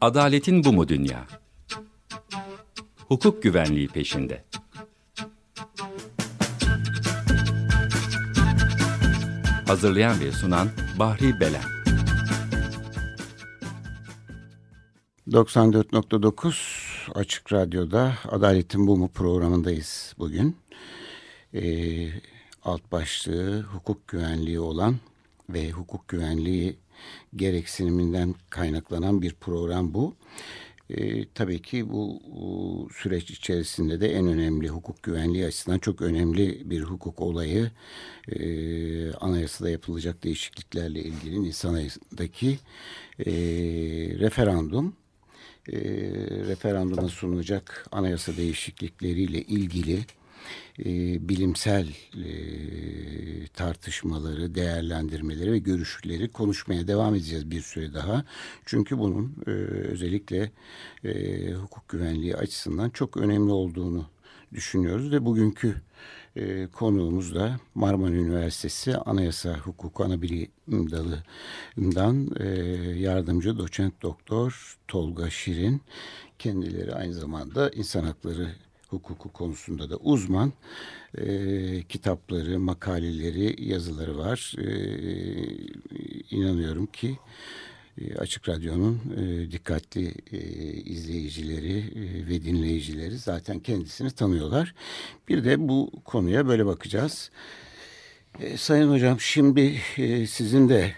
Adaletin bu mu dünya? Hukuk güvenliği peşinde. Hazırlayan ve sunan Bahri Belen. 94.9 Açık Radyo'da Adaletin Bu Mu programındayız bugün. Ee, alt başlığı hukuk güvenliği olan ve hukuk güvenliği gereksiniminden kaynaklanan bir program bu. E, tabii ki bu, bu süreç içerisinde de en önemli hukuk güvenliği açısından çok önemli bir hukuk olayı e, anayasada yapılacak değişikliklerle ilgili Nisan e, referandum e, referanduma sunulacak anayasa değişiklikleriyle ilgili e, bilimsel e, tartışmaları, değerlendirmeleri ve görüşleri konuşmaya devam edeceğiz bir süre daha. Çünkü bunun e, özellikle e, hukuk güvenliği açısından çok önemli olduğunu düşünüyoruz ve bugünkü e, konuğumuz da Marmara Üniversitesi Anayasa Hukuku Anabilim Dalı'ndan e, yardımcı doçent doktor Tolga Şirin. Kendileri aynı zamanda insan hakları hukuku konusunda da uzman. E, kitapları, makaleleri, yazıları var. E, inanıyorum ki e, Açık Radyo'nun e, dikkatli e, izleyicileri ve dinleyicileri zaten kendisini tanıyorlar. Bir de bu konuya böyle bakacağız. Sayın Hocam şimdi sizin de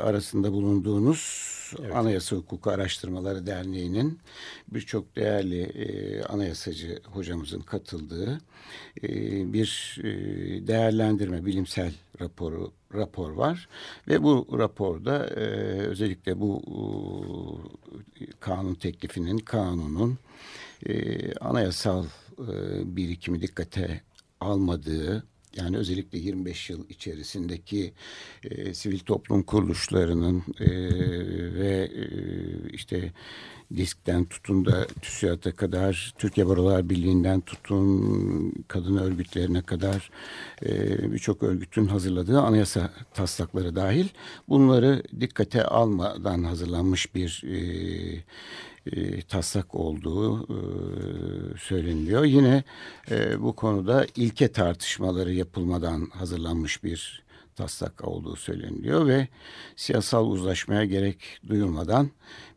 arasında bulunduğunuz evet. Anayasa Hukuku Araştırmaları Derneği'nin birçok değerli e, anayasacı hocamızın katıldığı e, bir e, değerlendirme bilimsel raporu rapor var ve bu raporda e, özellikle bu e, kanun teklifinin kanunun e, anayasal e, birikimi dikkate almadığı yani özellikle 25 yıl içerisindeki e, sivil toplum kuruluşlarının e, ve e, işte diskten tutun da TÜSİAD'a kadar, Türkiye Barolar Birliği'nden tutun kadın örgütlerine kadar e, birçok örgütün hazırladığı anayasa taslakları dahil bunları dikkate almadan hazırlanmış bir e, e, taslak olduğu e, söyleniyor. Yine e, bu konuda ilke tartışmaları yapılmadan hazırlanmış bir taslak olduğu söyleniyor ve siyasal uzlaşmaya gerek duyulmadan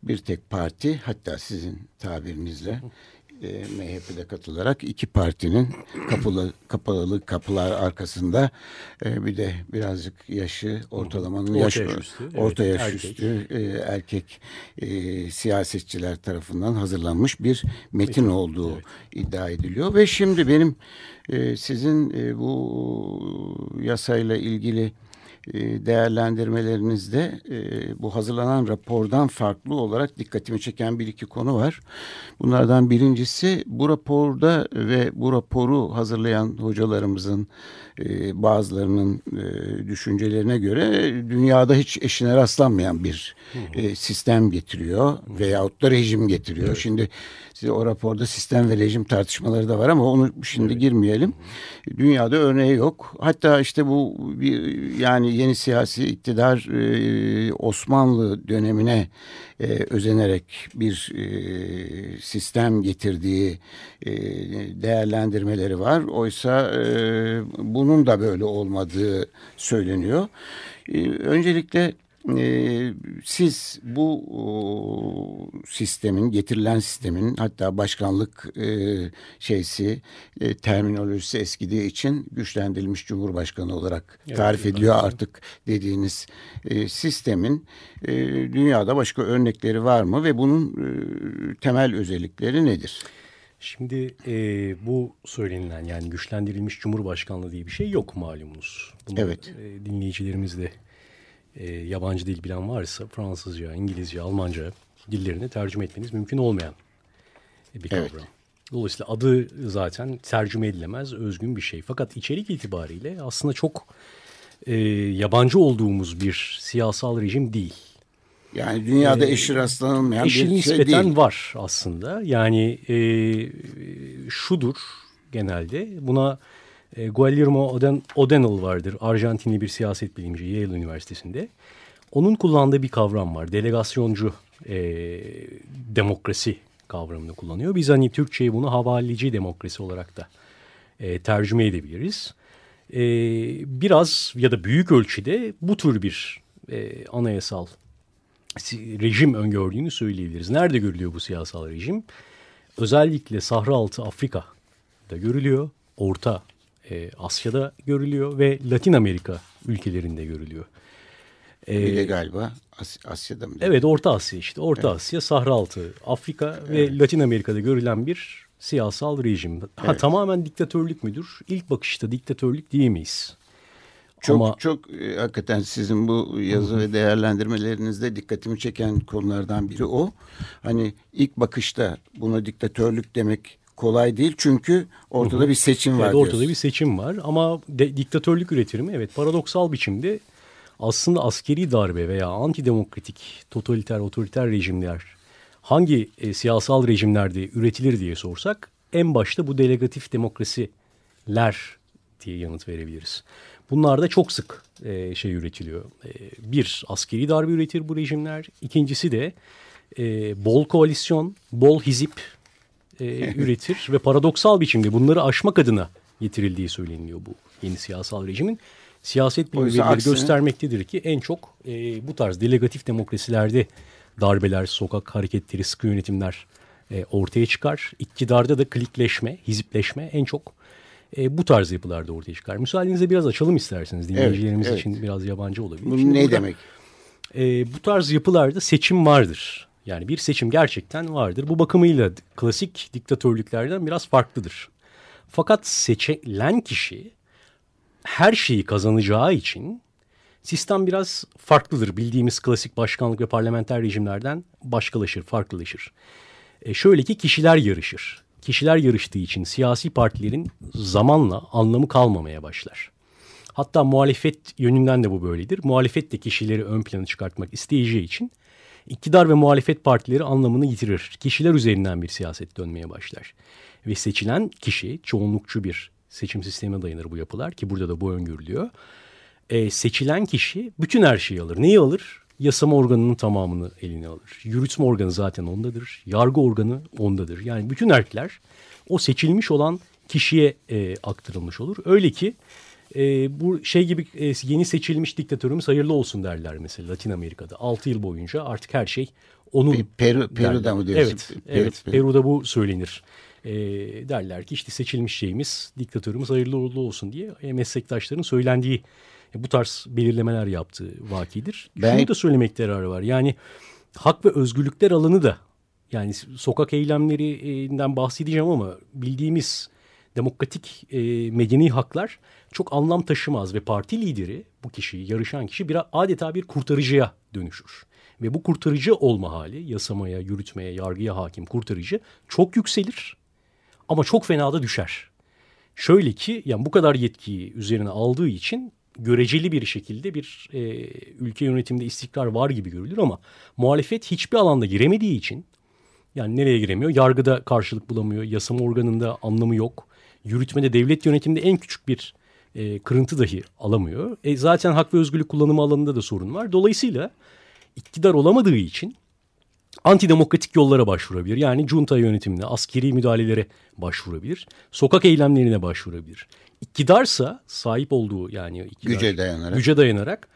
bir tek parti hatta sizin tabirinizle e, MHP'de katılarak iki partinin kapalı kapalı kapılar arkasında e, bir de birazcık yaşı ortalamanın orta yaş, yaş üstü, orta evet, yaş erkek. üstü e, erkek e, siyasetçiler tarafından hazırlanmış bir metin, metin olduğu evet. iddia ediliyor ve şimdi benim e, sizin e, bu yasayla ilgili değerlendirmelerinizde e, bu hazırlanan rapordan farklı olarak dikkatimi çeken bir iki konu var. Bunlardan birincisi bu raporda ve bu raporu hazırlayan hocalarımızın e, bazılarının düşüncelerine göre dünyada hiç eşine rastlanmayan bir sistem getiriyor veyahut da rejim getiriyor. Evet. Şimdi size o raporda sistem ve rejim tartışmaları da var ama onu şimdi evet. girmeyelim. Dünyada örneği yok. Hatta işte bu bir, yani yeni siyasi iktidar e, Osmanlı dönemine e, özenerek bir e, sistem getirdiği e, değerlendirmeleri var. Oysa e, bunun da böyle olmadığı söyleniyor. E, öncelikle e, siz bu o, sistemin, getirilen sistemin hatta başkanlık e, şeysi, e, terminolojisi eskidiği için güçlendirilmiş cumhurbaşkanı olarak evet, tarif ediliyor artık dediğiniz e, sistemin e, dünyada başka örnekleri var mı ve bunun e, temel özellikleri nedir? Şimdi e, bu söylenilen yani güçlendirilmiş cumhurbaşkanlığı diye bir şey yok malumunuz. Bunu evet. E, dinleyicilerimiz de e, yabancı dil bilen varsa Fransızca, İngilizce, Almanca dillerini tercüme etmeniz mümkün olmayan bir kavram. Evet. Dolayısıyla adı zaten tercüme edilemez, özgün bir şey. Fakat içerik itibariyle aslında çok e, yabancı olduğumuz bir siyasal rejim değil. Yani dünyada ee, eşi rastlanılmayan bir şey değil. nispeten var aslında. Yani e, şudur genelde buna e, Guillermo Oden, O'Donnell vardır. Arjantinli bir siyaset bilimci Yale Üniversitesi'nde. Onun kullandığı bir kavram var. Delegasyoncu e, demokrasi kavramını kullanıyor. Biz hani Türkçe'ye bunu havalici demokrasi olarak da e, tercüme edebiliriz. E, biraz ya da büyük ölçüde bu tür bir e, anayasal rejim öngördüğünü söyleyebiliriz. Nerede görülüyor bu siyasal rejim? Özellikle Sahra Altı Afrika'da görülüyor. Orta e, Asya'da görülüyor ve Latin Amerika ülkelerinde görülüyor. Ee, bir de galiba As Asya'da mı? Evet Orta Asya işte. Orta evet. Asya, Sahra Altı, Afrika evet. ve Latin Amerika'da görülen bir siyasal rejim. Ha evet. tamamen diktatörlük müdür? İlk bakışta diktatörlük diyemeyiz. Çok Ama... çok e, hakikaten sizin bu yazı ve değerlendirmelerinizde dikkatimi çeken konulardan biri o. Hani ilk bakışta buna diktatörlük demek kolay değil çünkü ortada Hı -hı. bir seçim var. Evet, ortada bir seçim var ama de, diktatörlük üretir mi? Evet paradoksal biçimde aslında askeri darbe veya antidemokratik, totaliter, otoriter rejimler hangi e, siyasal rejimlerde üretilir diye sorsak en başta bu delegatif demokrasiler diye yanıt verebiliriz. Bunlarda çok sık e, şey üretiliyor. E, bir, askeri darbe üretir bu rejimler. İkincisi de e, bol koalisyon, bol hizip e, üretir ve paradoksal biçimde bunları aşmak adına getirildiği söyleniyor bu yeni siyasal rejimin. Siyaset bilgileri göstermektedir ki en çok e, bu tarz delegatif demokrasilerde darbeler, sokak hareketleri, sıkı yönetimler e, ortaya çıkar. İktidarda da klikleşme, hizipleşme en çok e, bu tarz yapılarda ortaya çıkar. Müsaadenizle biraz açalım isterseniz dinleyicilerimiz evet, evet. için biraz yabancı olabilir. Bu ne burada, demek? E, bu tarz yapılarda seçim vardır. Yani bir seçim gerçekten vardır. Bu bakımıyla klasik diktatörlüklerden biraz farklıdır. Fakat seçilen kişi her şeyi kazanacağı için sistem biraz farklıdır. Bildiğimiz klasik başkanlık ve parlamenter rejimlerden başkalaşır, farklılaşır. E şöyle ki kişiler yarışır kişiler yarıştığı için siyasi partilerin zamanla anlamı kalmamaya başlar. Hatta muhalefet yönünden de bu böyledir. Muhalefet de kişileri ön plana çıkartmak isteyeceği için iktidar ve muhalefet partileri anlamını yitirir. Kişiler üzerinden bir siyaset dönmeye başlar. Ve seçilen kişi çoğunlukçu bir seçim sistemine dayanır bu yapılar ki burada da bu öngörülüyor. E, seçilen kişi bütün her şeyi alır. Neyi alır? yasama organının tamamını eline alır. Yürütme organı zaten ondadır. Yargı organı ondadır. Yani bütün erkler o seçilmiş olan kişiye e, aktarılmış olur. Öyle ki e, bu şey gibi e, yeni seçilmiş diktatörümüz hayırlı olsun derler mesela Latin Amerika'da. 6 yıl boyunca artık her şey onun Peru, Peru'da mı diyorsun? Evet, Peru, evet Peru. Peru'da bu söylenir. E, derler ki işte seçilmiş şeyimiz diktatörümüz hayırlı olsun diye e, meslektaşların söylendiği bu tarz belirlemeler yaptığı vakidir. Ben... Şunu da söylemekte yarar var. Yani hak ve özgürlükler alanı da yani sokak eylemlerinden bahsedeceğim ama bildiğimiz demokratik e, medeni haklar çok anlam taşımaz ve parti lideri bu kişi yarışan kişi bir adeta bir kurtarıcıya dönüşür. Ve bu kurtarıcı olma hali yasamaya, yürütmeye, yargıya hakim kurtarıcı çok yükselir ama çok fena da düşer. Şöyle ki yani bu kadar yetkiyi üzerine aldığı için göreceli bir şekilde bir e, ülke yönetiminde istikrar var gibi görülür ama muhalefet hiçbir alanda giremediği için yani nereye giremiyor? Yargıda karşılık bulamıyor, yasama organında anlamı yok. Yürütmede devlet yönetiminde en küçük bir e, kırıntı dahi alamıyor. E, zaten hak ve özgürlük kullanımı alanında da sorun var. Dolayısıyla iktidar olamadığı için antidemokratik yollara başvurabilir. Yani junta yönetimine, askeri müdahalelere başvurabilir. Sokak eylemlerine başvurabilir iktidarsa sahip olduğu yani iktidar, güce dayanarak güce dayanarak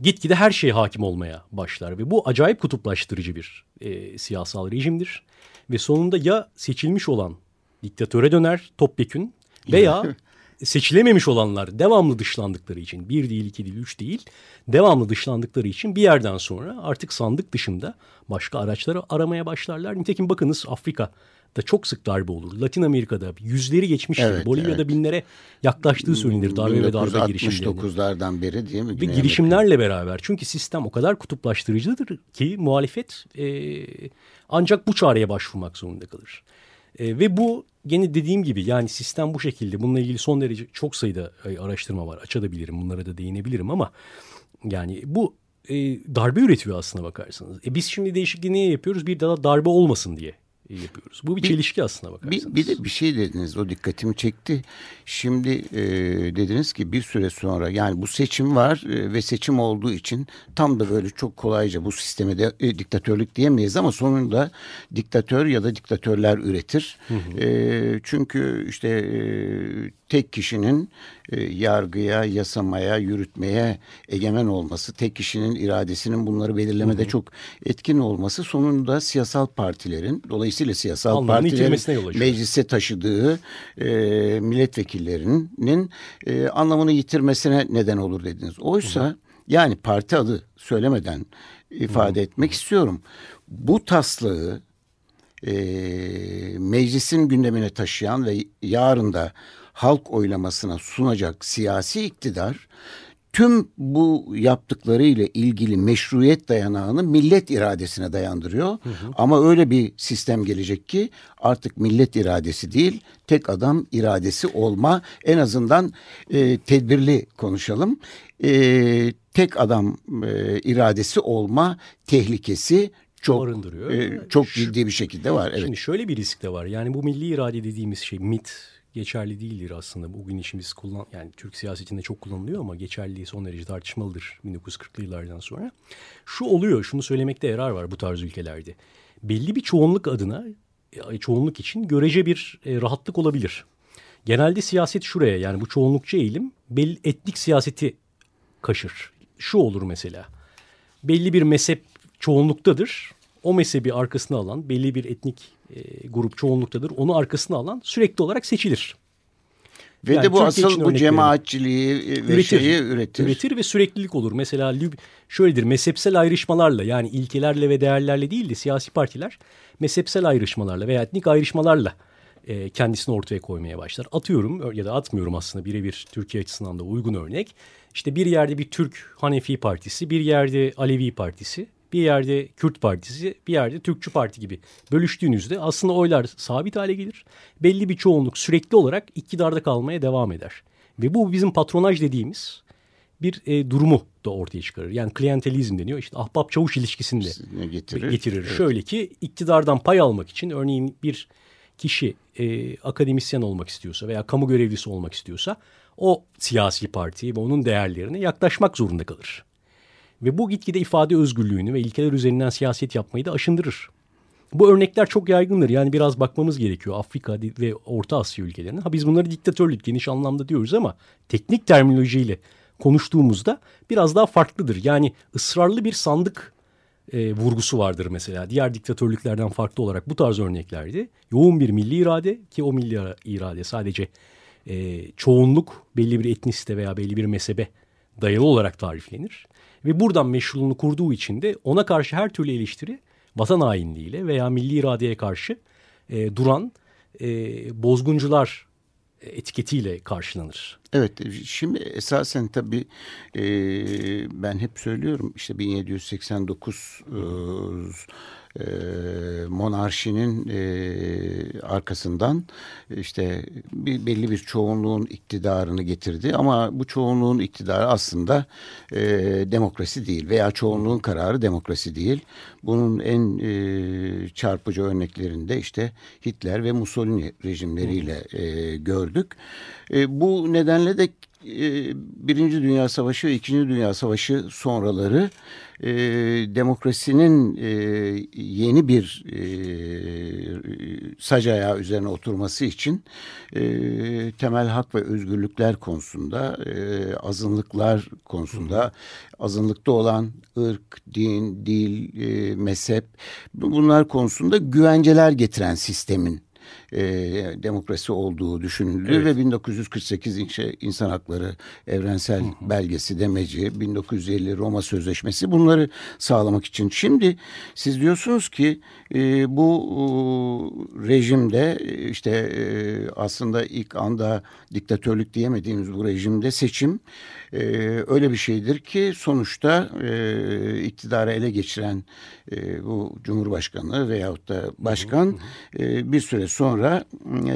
gitgide her şeye hakim olmaya başlar ve bu acayip kutuplaştırıcı bir e, siyasal rejimdir ve sonunda ya seçilmiş olan diktatöre döner topyekün veya seçilememiş olanlar devamlı dışlandıkları için bir değil iki değil üç değil devamlı dışlandıkları için bir yerden sonra artık sandık dışında başka araçları aramaya başlarlar. Nitekim bakınız Afrika da çok sık darbe olur. Latin Amerika'da yüzleri geçmiş. Evet, Bolivya'da evet. binlere yaklaştığı söylenir darbe ve darbe girişimlerinin. 1969'lardan beri değil mi? Ve girişimlerle beraber. Çünkü sistem o kadar kutuplaştırıcıdır ki muhalefet e, ancak bu çareye başvurmak zorunda kalır. E, ve bu gene dediğim gibi yani sistem bu şekilde. Bununla ilgili son derece çok sayıda e, araştırma var. Açabilirim bunlara da değinebilirim ama yani bu e, darbe üretiyor aslına bakarsanız. E, biz şimdi değişikliği niye yapıyoruz? Bir daha darbe olmasın diye yapıyoruz. Bu bir, bir çelişki aslında bakarsanız. Bir, bir de bir şey dediniz o dikkatimi çekti. Şimdi e, dediniz ki bir süre sonra yani bu seçim var e, ve seçim olduğu için tam da böyle çok kolayca bu sisteme de e, diktatörlük diyemeyiz ama sonunda diktatör ya da diktatörler üretir. Hı hı. E, çünkü işte e, tek kişinin e, yargıya, yasamaya, yürütmeye egemen olması, tek kişinin iradesinin bunları belirlemede hı hı. çok etkin olması sonunda siyasal partilerin, dolayısıyla siyasal Anlamını partilerin meclise taşıdığı e, milletvekillerinin e, anlamını yitirmesine neden olur dediniz. Oysa hı hı. yani parti adı söylemeden ifade hı hı. etmek istiyorum. Bu taslığı e, meclisin gündemine taşıyan ve yarın da halk oylamasına sunacak siyasi iktidar tüm bu yaptıkları ile ilgili meşruiyet dayanağını millet iradesine dayandırıyor. Hı hı. Ama öyle bir sistem gelecek ki artık millet iradesi değil tek adam iradesi olma en azından e, tedbirli konuşalım. E, tek adam e, iradesi olma tehlikesi çok e, çok ciddi bir şekilde var. Evet. Şimdi şöyle bir risk de var. Yani bu milli irade dediğimiz şey mit geçerli değildir aslında. Bugün işimiz kullan yani Türk siyasetinde çok kullanılıyor ama geçerliliği son derece tartışmalıdır 1940'lı yıllardan sonra. Şu oluyor, şunu söylemekte yarar var bu tarz ülkelerde. Belli bir çoğunluk adına, e, çoğunluk için görece bir e, rahatlık olabilir. Genelde siyaset şuraya yani bu çoğunlukçu eğilim belli etnik siyaseti kaşır. Şu olur mesela. Belli bir mezhep çoğunluktadır. O mezhebi arkasına alan belli bir etnik e, grup çoğunluktadır. Onu arkasına alan sürekli olarak seçilir. Ve yani de bu Türkiye asıl bu cemaatçiliği e, ve üretir, şeyi üretir. Üretir ve süreklilik olur. Mesela şöyledir mezhepsel ayrışmalarla yani ilkelerle ve değerlerle değil de siyasi partiler mezhepsel ayrışmalarla veya etnik ayrışmalarla e, kendisini ortaya koymaya başlar. Atıyorum ya da atmıyorum aslında birebir Türkiye açısından da uygun örnek. İşte bir yerde bir Türk Hanefi Partisi, bir yerde Alevi Partisi bir yerde Kürt Partisi, bir yerde Türkçü Parti gibi bölüştüğünüzde aslında oylar sabit hale gelir. Belli bir çoğunluk sürekli olarak iktidarda kalmaya devam eder. Ve bu bizim patronaj dediğimiz bir e, durumu da ortaya çıkarır. Yani klientelizm deniyor. İşte ahbap çavuş ilişkisinde getirir. getirir. Evet. Şöyle ki iktidardan pay almak için örneğin bir kişi e, akademisyen olmak istiyorsa veya kamu görevlisi olmak istiyorsa o siyasi partiye ve onun değerlerine yaklaşmak zorunda kalır. Ve bu gitgide ifade özgürlüğünü ve ilkeler üzerinden siyaset yapmayı da aşındırır. Bu örnekler çok yaygındır. Yani biraz bakmamız gerekiyor Afrika ve Orta Asya ülkelerine. Ha biz bunları diktatörlük geniş anlamda diyoruz ama teknik terminolojiyle konuştuğumuzda biraz daha farklıdır. Yani ısrarlı bir sandık e, vurgusu vardır mesela. Diğer diktatörlüklerden farklı olarak bu tarz örneklerde yoğun bir milli irade ki o milli irade sadece e, çoğunluk belli bir etnisite veya belli bir mezhebe dayalı olarak tariflenir. Ve buradan meşruluğunu kurduğu için de ona karşı her türlü eleştiri vatan hainliğiyle veya milli iradeye karşı e, duran e, bozguncular etiketiyle karşılanır. Evet şimdi esasen tabii e, ben hep söylüyorum işte 1789 e, e, monarşinin e, arkasından işte bir, belli bir çoğunluğun iktidarını getirdi ama bu çoğunluğun iktidarı aslında e, demokrasi değil veya çoğunluğun kararı demokrasi değil. Bunun en e, çarpıcı örneklerinde işte Hitler ve Mussolini rejimleriyle e, gördük. E, bu nedenle de Birinci Dünya Savaşı ve İkinci Dünya Savaşı sonraları e, demokrasinin e, yeni bir e, sac ayağı üzerine oturması için e, temel hak ve özgürlükler konusunda, e, azınlıklar konusunda, azınlıkta olan ırk, din, dil, e, mezhep bunlar konusunda güvenceler getiren sistemin e, demokrasi olduğu düşünüldü evet. ve 1948 İnsan Hakları Evrensel hı hı. Belgesi demeci, 1950 Roma Sözleşmesi bunları sağlamak için. Şimdi siz diyorsunuz ki e, bu e, rejimde işte e, aslında ilk anda diktatörlük diyemediğimiz bu rejimde seçim e, öyle bir şeydir ki sonuçta e, iktidarı ele geçiren e, bu Cumhurbaşkanı veyahut da başkan e, bir süre sonra e,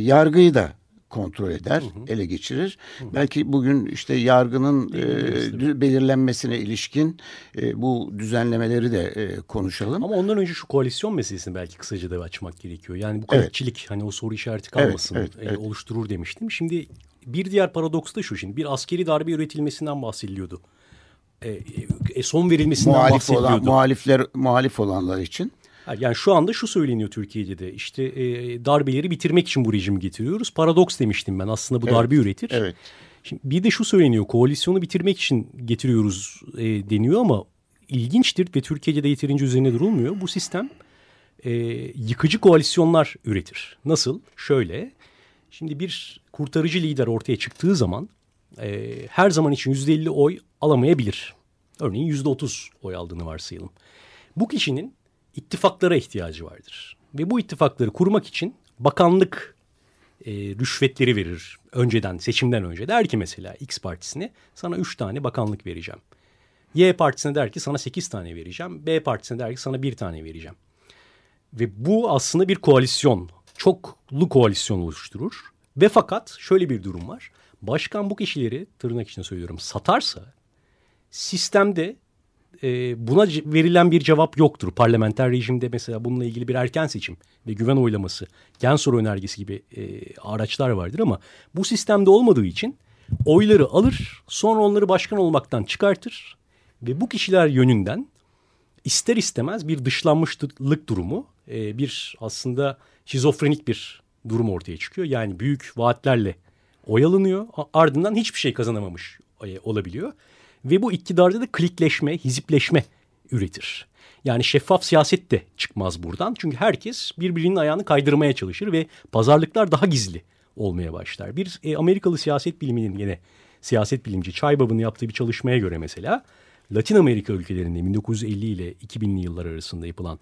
yargıyı da kontrol eder, hı hı. ele geçirir. Hı hı. Belki bugün işte yargının e, belirlenmesine ilişkin e, bu düzenlemeleri de e, konuşalım. Ama ondan önce şu koalisyon meselesini belki kısaca da açmak gerekiyor. Yani bu kayıtçilik evet. hani o soru işareti kalmasın evet, evet, evet. oluşturur demiştim. Şimdi bir diğer paradoks da şu şimdi bir askeri darbe üretilmesinden bahsediliyordu. E, e, son verilmesinden muhalif bahsediliyordu. Olan, muhalifler muhalif olanlar için. Yani şu anda şu söyleniyor Türkiye'de de işte e, darbeleri bitirmek için bu rejimi getiriyoruz. Paradoks demiştim ben aslında bu evet, darbe üretir. Evet. Şimdi bir de şu söyleniyor koalisyonu bitirmek için getiriyoruz e, deniyor ama ilginçtir ve Türkiye'de de yeterince üzerine durulmuyor. Bu sistem e, yıkıcı koalisyonlar üretir. Nasıl? Şöyle şimdi bir kurtarıcı lider ortaya çıktığı zaman e, her zaman için yüzde elli oy alamayabilir. Örneğin yüzde otuz oy aldığını varsayalım. Bu kişinin ittifaklara ihtiyacı vardır. Ve bu ittifakları kurmak için bakanlık e, rüşvetleri verir önceden seçimden önce. Der ki mesela X partisine sana üç tane bakanlık vereceğim. Y partisine der ki sana sekiz tane vereceğim. B partisine der ki sana bir tane vereceğim. Ve bu aslında bir koalisyon. Çoklu koalisyon oluşturur. Ve fakat şöyle bir durum var. Başkan bu kişileri tırnak içinde söylüyorum satarsa sistemde e, buna verilen bir cevap yoktur. Parlamenter rejimde mesela bununla ilgili bir erken seçim ve güven oylaması, gen soru önergesi gibi e, araçlar vardır ama bu sistemde olmadığı için oyları alır, sonra onları başkan olmaktan çıkartır ve bu kişiler yönünden ister istemez bir dışlanmışlık durumu, e, bir aslında şizofrenik bir durum ortaya çıkıyor. Yani büyük vaatlerle oyalanıyor, ardından hiçbir şey kazanamamış olabiliyor. Ve bu iktidarda da klikleşme, hizipleşme üretir. Yani şeffaf siyaset de çıkmaz buradan. Çünkü herkes birbirinin ayağını kaydırmaya çalışır ve pazarlıklar daha gizli olmaya başlar. Bir e, Amerikalı siyaset biliminin yine siyaset bilimci Çaybab'ın yaptığı bir çalışmaya göre mesela Latin Amerika ülkelerinde 1950 ile 2000'li yıllar arasında yapılan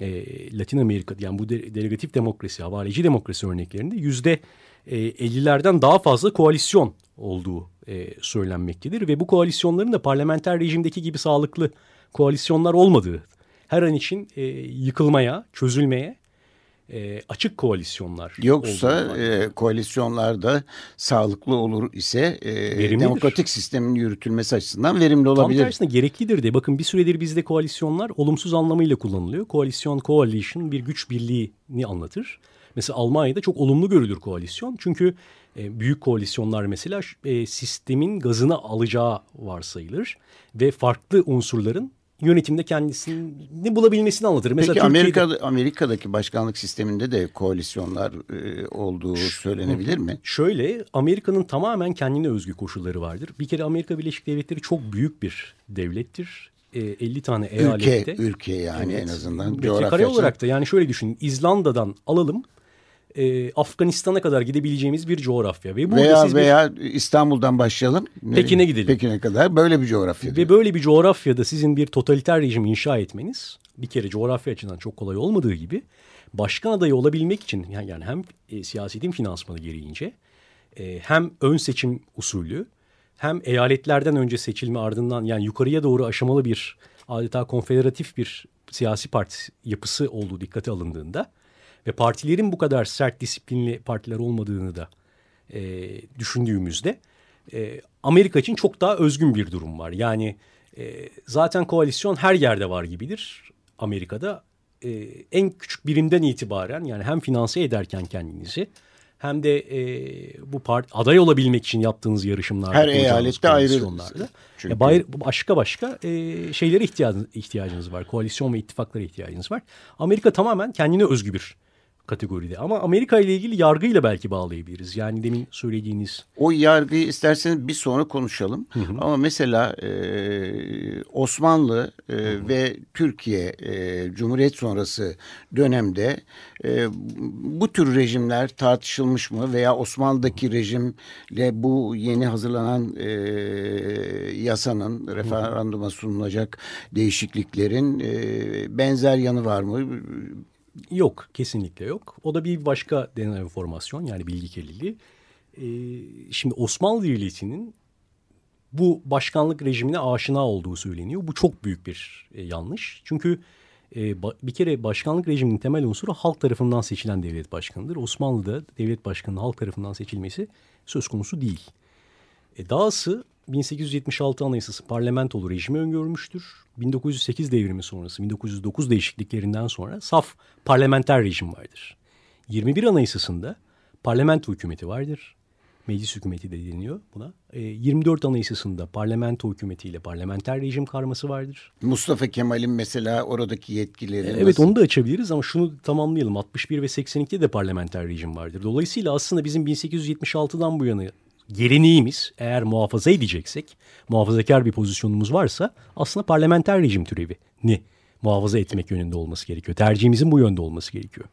e, Latin Amerika yani bu de, delegatif demokrasi, havaleci demokrasi örneklerinde yüzde e, 50'lerden daha fazla koalisyon olduğu e, söylenmektedir. Ve bu koalisyonların da parlamenter rejimdeki gibi sağlıklı koalisyonlar olmadığı, her an için e, yıkılmaya, çözülmeye e, açık koalisyonlar. Yoksa e, koalisyonlarda sağlıklı olur ise e, demokratik sistemin yürütülmesi açısından verimli olabilir. Tam tersine gereklidir de bakın bir süredir bizde koalisyonlar olumsuz anlamıyla kullanılıyor. Koalisyon, coalition bir güç birliğini anlatır. Mesela Almanya'da çok olumlu görülür koalisyon. Çünkü e, büyük koalisyonlar mesela e, sistemin gazını alacağı varsayılır. Ve farklı unsurların yönetimde kendisini bulabilmesini anlatır. Mesela Peki Amerika, Amerika'daki başkanlık sisteminde de koalisyonlar e, olduğu söylenebilir mi? Şöyle Amerika'nın tamamen kendine özgü koşulları vardır. Bir kere Amerika Birleşik Devletleri çok büyük bir devlettir. 50 tane eyalette. Ülke, ülke yani evet, en azından. Metrekare olarak da yani şöyle düşünün İzlanda'dan alalım e, Afganistan'a kadar gidebileceğimiz bir coğrafya. Ve veya siz veya bir, İstanbul'dan başlayalım. Pekin'e gidelim. Pekin'e kadar böyle bir coğrafya. Ve böyle bir coğrafyada sizin bir totaliter rejim inşa etmeniz bir kere coğrafya açısından çok kolay olmadığı gibi başkan adayı olabilmek için yani hem e, siyasetin finansmanı gereğince e, hem ön seçim usulü hem eyaletlerden önce seçilme ardından yani yukarıya doğru aşamalı bir adeta konfederatif bir siyasi parti yapısı olduğu dikkate alındığında ve partilerin bu kadar sert disiplinli partiler olmadığını da e, düşündüğümüzde e, Amerika için çok daha özgün bir durum var. Yani e, zaten koalisyon her yerde var gibidir Amerika'da. E, en küçük birimden itibaren yani hem finanse ederken kendinizi hem de e, bu part aday olabilmek için yaptığınız yarışımlarda her eyalette ayrı çünkü. Ya bayır, başka başka e, şeylere ihtiyacınız, ihtiyacınız var. Koalisyon ve ittifaklara ihtiyacınız var. Amerika tamamen kendine özgü bir kategoride. Ama Amerika ile ilgili yargıyla belki bağlayabiliriz. Yani demin söylediğiniz. O yargıyı isterseniz bir sonra konuşalım. Hı hı. Ama mesela e, Osmanlı e, ve Türkiye e, Cumhuriyet sonrası dönemde e, bu tür rejimler tartışılmış mı? Veya Osmanlı'daki rejimle bu yeni hazırlanan e, yasanın referanduma sunulacak değişikliklerin e, benzer yanı var mı? Yok kesinlikle yok. O da bir başka denen formasyon yani bilgi kirliliği. Ee, şimdi Osmanlı Devleti'nin bu başkanlık rejimine aşina olduğu söyleniyor. Bu çok büyük bir e, yanlış. Çünkü e, bir kere başkanlık rejiminin temel unsuru halk tarafından seçilen devlet başkanıdır. Osmanlı'da devlet başkanının halk tarafından seçilmesi söz konusu değil. E, dahası 1876 Anayasası parlamentolu rejimi öngörmüştür. 1908 devrimi sonrası 1909 değişikliklerinden sonra saf parlamenter rejim vardır. 21 Anayasası'nda parlamento hükümeti vardır. Meclis hükümeti de deniyor buna. E, 24 Anayasası'nda parlamento hükümetiyle parlamenter rejim karması vardır. Mustafa Kemal'in mesela oradaki yetkileri... E, evet onu da açabiliriz ama şunu tamamlayalım. 61 ve 82'de de parlamenter rejim vardır. Dolayısıyla aslında bizim 1876'dan bu yana geleneğimiz eğer muhafaza edeceksek, muhafazakar bir pozisyonumuz varsa aslında parlamenter rejim türevi ni muhafaza etmek yönünde olması gerekiyor. Tercihimizin bu yönde olması gerekiyor.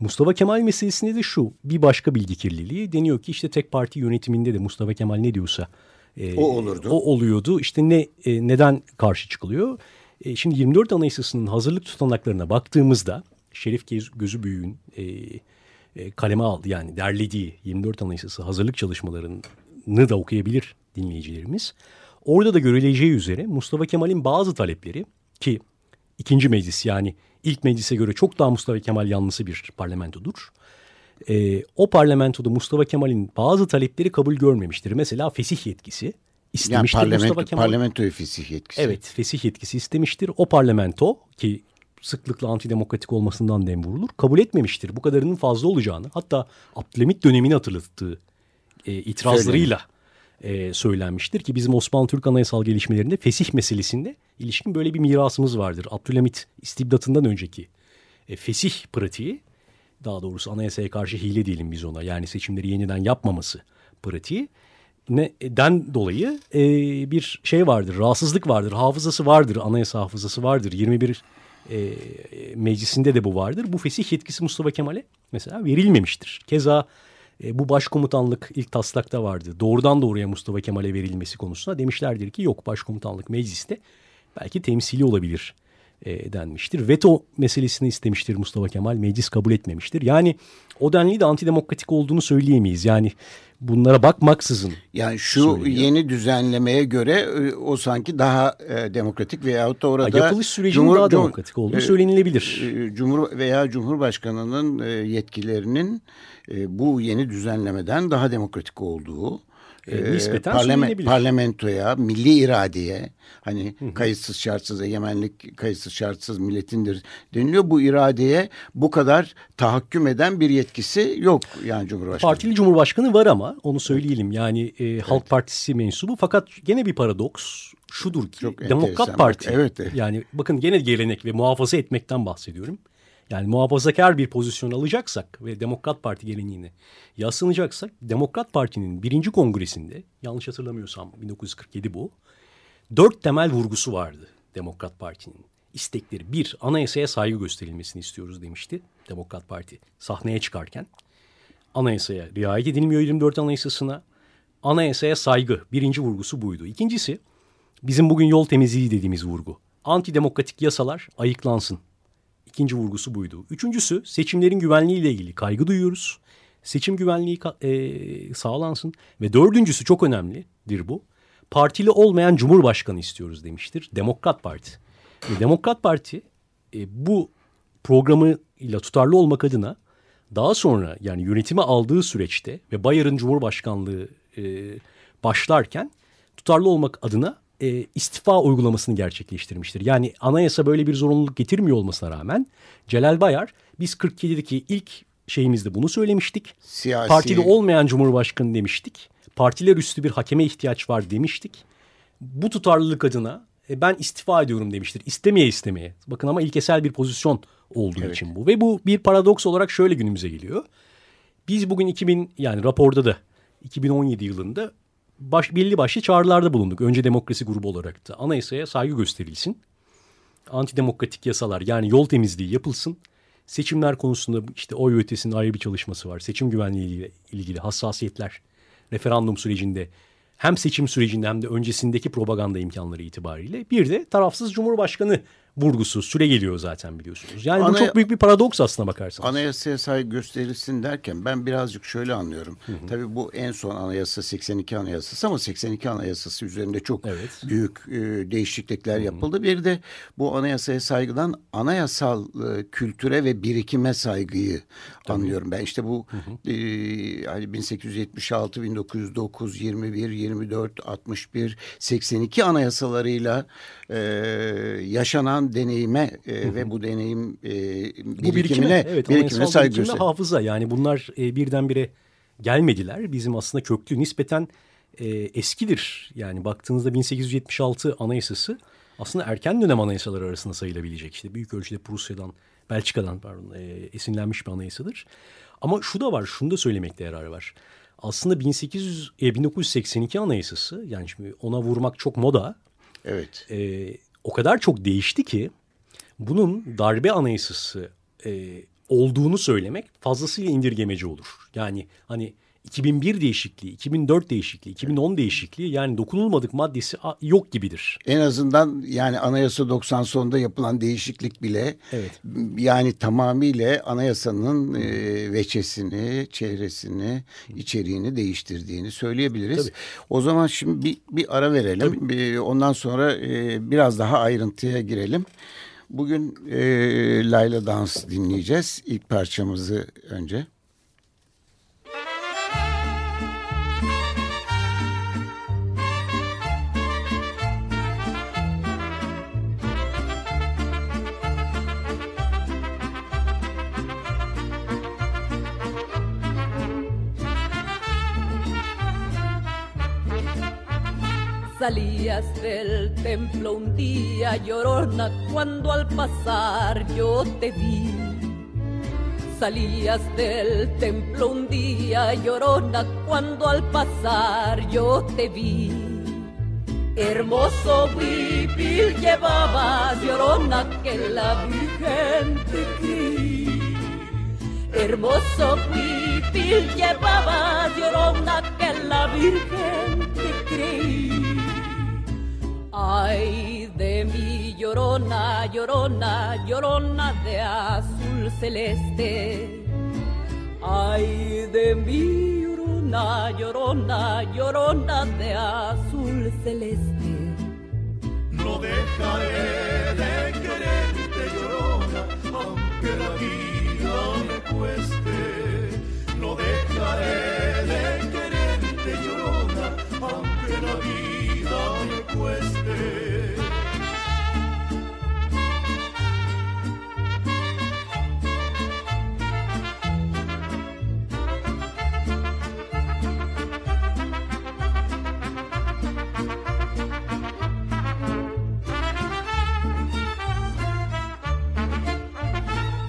Mustafa Kemal meselesinde de şu bir başka bilgi kirliliği deniyor ki işte tek parti yönetiminde de Mustafa Kemal ne diyorsa e, o olurdu. O oluyordu. İşte ne e, neden karşı çıkılıyor? E, şimdi 24 Anayasası'nın hazırlık tutanaklarına baktığımızda Şerif Gözü Büyük'ün e, e, kaleme aldı yani derlediği 24 Anayasası hazırlık çalışmalarını da okuyabilir dinleyicilerimiz. Orada da görüleceği üzere Mustafa Kemal'in bazı talepleri ki ikinci meclis yani ilk meclise göre çok daha Mustafa Kemal yanlısı bir parlamentodur. E, o parlamentoda Mustafa Kemal'in bazı talepleri kabul görmemiştir. Mesela fesih yetkisi istemiştir yani parlamento, Mustafa Kemal. Parlamentoya fesih yetkisi. Evet fesih yetkisi istemiştir. O parlamento ki sıklıkla antidemokratik olmasından dem vurulur. Kabul etmemiştir. Bu kadarının fazla olacağını hatta Abdülhamit dönemini hatırlattığı e, itirazlarıyla e, söylenmiştir ki bizim Osmanlı Türk anayasal gelişmelerinde fesih meselesinde ilişkin böyle bir mirasımız vardır. Abdülhamit istibdatından önceki e, fesih pratiği daha doğrusu anayasaya karşı hile diyelim biz ona yani seçimleri yeniden yapmaması pratiği neden dolayı e, bir şey vardır, rahatsızlık vardır, hafızası vardır, anayasa hafızası vardır. 21 e, meclisinde de bu vardır. Bu fesih yetkisi Mustafa Kemal'e mesela verilmemiştir. Keza e, bu başkomutanlık ilk taslakta vardı. Doğrudan doğruya Mustafa Kemal'e verilmesi konusunda demişlerdir ki yok başkomutanlık mecliste belki temsili olabilir e, denmiştir. Veto meselesini istemiştir Mustafa Kemal. Meclis kabul etmemiştir. Yani o denli de antidemokratik olduğunu söyleyemeyiz. Yani bunlara bakmaksızın. Yani şu söyleniyor. yeni düzenlemeye göre e, o sanki daha e, demokratik veyahut da orada... Yapılış sürecinin Cumhur, daha demokratik olduğu e, söylenilebilir. E, Cumhur veya Cumhurbaşkanı'nın e, yetkilerinin e, bu yeni düzenlemeden daha demokratik olduğu e, nispeten parlament, parlamentoya, milli iradeye hani hı hı. kayıtsız şartsız egemenlik kayıtsız şartsız milletindir deniliyor. Bu iradeye bu kadar tahakküm eden bir yetkisi yok yani Cumhurbaşkanı. Partili Cumhurbaşkanı var ama onu söyleyelim yani e, evet. Halk Partisi mensubu fakat gene bir paradoks şudur ki Çok Demokrat Parti evet. yani bakın gene gelenek ve muhafaza etmekten bahsediyorum. Yani muhafazakar bir pozisyon alacaksak ve Demokrat Parti geleneğine yaslanacaksak Demokrat Parti'nin birinci kongresinde yanlış hatırlamıyorsam 1947 bu. Dört temel vurgusu vardı Demokrat Parti'nin. istekleri bir anayasaya saygı gösterilmesini istiyoruz demişti Demokrat Parti sahneye çıkarken. Anayasaya riayet edilmiyor 24 anayasasına. Anayasaya saygı birinci vurgusu buydu. İkincisi bizim bugün yol temizliği dediğimiz vurgu. Antidemokratik yasalar ayıklansın. İkinci vurgusu buydu. Üçüncüsü seçimlerin güvenliğiyle ilgili kaygı duyuyoruz. Seçim güvenliği e, sağlansın. Ve dördüncüsü çok önemlidir bu. Partili olmayan cumhurbaşkanı istiyoruz demiştir. Demokrat Parti. Ve Demokrat Parti e, bu programıyla tutarlı olmak adına daha sonra yani yönetimi aldığı süreçte ve Bayar'ın Cumhurbaşkanlığı e, başlarken tutarlı olmak adına e, istifa uygulamasını gerçekleştirmiştir. Yani anayasa böyle bir zorunluluk getirmiyor olmasına rağmen Celal Bayar biz 47'deki ilk şeyimizde bunu söylemiştik. Siyasi... Partili olmayan cumhurbaşkanı demiştik. Partiler üstü bir hakeme ihtiyaç var demiştik. Bu tutarlılık adına e, ben istifa ediyorum demiştir. İstemeye istemeye. Bakın ama ilkesel bir pozisyon olduğu evet. için bu. Ve bu bir paradoks olarak şöyle günümüze geliyor. Biz bugün 2000 yani raporda da 2017 yılında baş, belli başlı çağrılarda bulunduk. Önce demokrasi grubu olarak da anayasaya saygı gösterilsin. Antidemokratik yasalar yani yol temizliği yapılsın. Seçimler konusunda işte oy ötesinin ayrı bir çalışması var. Seçim güvenliği ile ilgili hassasiyetler referandum sürecinde hem seçim sürecinde hem de öncesindeki propaganda imkanları itibariyle bir de tarafsız cumhurbaşkanı vurgusu süre geliyor zaten biliyorsunuz. Yani Ana, bu çok büyük bir paradoks aslına bakarsanız. Anayasaya saygı gösterilsin derken ben birazcık şöyle anlıyorum. Hı hı. Tabii bu en son anayasa 82 anayasası ama 82 anayasası üzerinde çok evet. büyük e, değişiklikler hı hı. yapıldı. Bir de bu anayasaya saygıdan anayasal e, kültüre ve birikime saygıyı Tabii. anlıyorum. Ben işte bu hı hı. E, hani 1876, 1909, 21, 24, 61, 82 anayasalarıyla e, yaşanan deneyime e, ve bu deneyim e, birikimine, bu birikime, evet, birikimine saygı birikime hafıza yani bunlar e, birdenbire gelmediler. Bizim aslında köklü nispeten e, eskidir. Yani baktığınızda 1876 anayasası aslında erken dönem anayasaları arasında sayılabilecek. işte büyük ölçüde Prusya'dan, Belçika'dan pardon e, esinlenmiş bir anayasadır. Ama şu da var, şunu da söylemekte yarar var. Aslında 1800, e, 1982 anayasası yani şimdi ona vurmak çok moda. Evet. E, o kadar çok değişti ki bunun darbe anayasası e, olduğunu söylemek fazlasıyla indirgemeci olur. Yani hani 2001 değişikliği, 2004 değişikliği, 2010 değişikliği yani dokunulmadık maddesi yok gibidir. En azından yani Anayasa 90 sonunda yapılan değişiklik bile evet. yani tamamıyla anayasanın e, veçesini, çehresini, içeriğini değiştirdiğini söyleyebiliriz. Tabii. O zaman şimdi bir, bir ara verelim. Bir, ondan sonra e, biraz daha ayrıntıya girelim. Bugün e, Layla Dans dinleyeceğiz. İlk parçamızı önce. Salías del templo un día llorona cuando al pasar yo te vi. Salías del templo un día llorona cuando al pasar yo te vi. Hermoso huipil llevabas llorona que la Virgen te creí. Hermoso huipil llevabas llorona que la Virgen. Ay de mi llorona, llorona, llorona de azul celeste. Ay de mi llorona, llorona, llorona de azul celeste. No dejaré de quererte, llorona, aunque la vida me cueste. No dejaré de quererte, llorona, aunque la vida me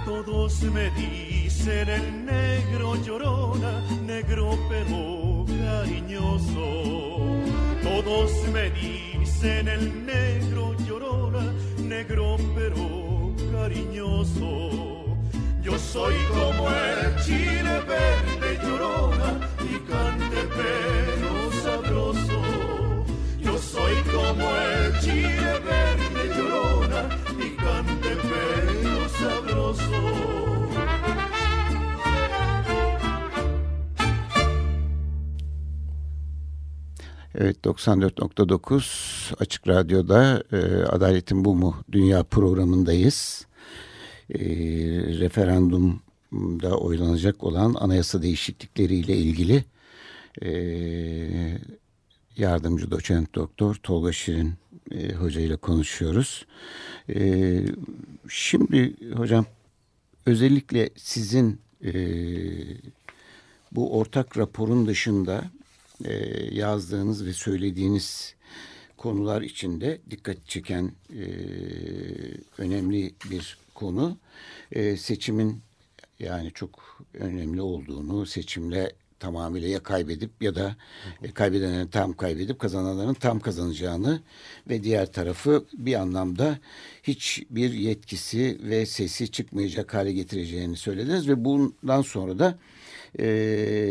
Todos me dicen el negro llorona, negro pero cariñoso. Todos me dicen en el negro llorona, negro pero cariñoso. Yo soy como el chile verde llorona y cante pero sabroso. Yo soy como el chile verde llorona y cante pero sabroso. 94.9 Açık Radyo'da e, Adaletin Bu Mu Dünya programındayız. E, referandumda oylanacak olan anayasa değişiklikleriyle ilgili e, yardımcı doçent doktor Tolga Şirin e, hoca ile konuşuyoruz. E, şimdi hocam özellikle sizin e, bu ortak raporun dışında e, yazdığınız ve söylediğiniz konular içinde dikkat çeken e, önemli bir konu. E, seçimin yani çok önemli olduğunu, seçimle tamamıyla ya kaybedip ya da e, kaybedenlerin tam kaybedip kazananların tam kazanacağını ve diğer tarafı bir anlamda hiçbir yetkisi ve sesi çıkmayacak hale getireceğini söylediniz ve bundan sonra da e,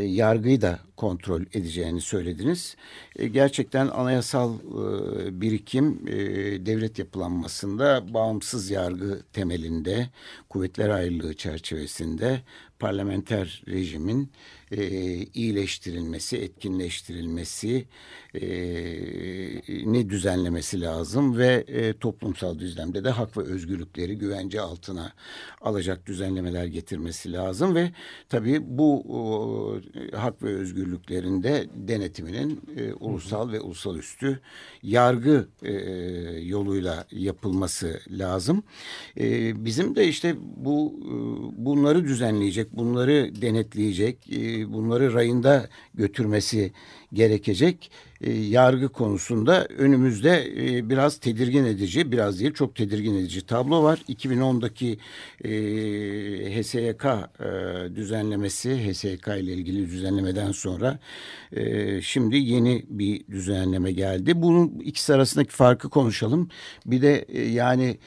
yargıyı da kontrol edeceğini söylediniz. E, gerçekten anayasal e, birikim e, devlet yapılanmasında bağımsız yargı temelinde, kuvvetler ayrılığı çerçevesinde parlamenter rejimin e, iyileştirilmesi, etkinleştirilmesi e, ne düzenlemesi lazım ve e, toplumsal düzlemde de hak ve özgürlükleri güvence altına alacak düzenlemeler getirmesi lazım ve tabii bu e, hak ve özgürlüklerinde denetiminin e, ulusal ve ulusal üstü yargı e, yoluyla yapılması lazım. E, bizim de işte bu e, bunları düzenleyecek, bunları denetleyecek, e, bunları rayında götürmesi gerekecek e, yargı konusunda önümüzde e, biraz tedirgin edici, biraz değil çok tedirgin edici tablo var. 2010'daki e, HSYK e, düzenlemesi, HSYK ile ilgili düzenlemeden sonra şimdi yeni bir düzenleme geldi. Bunun ikisi arasındaki farkı konuşalım. Bir de yani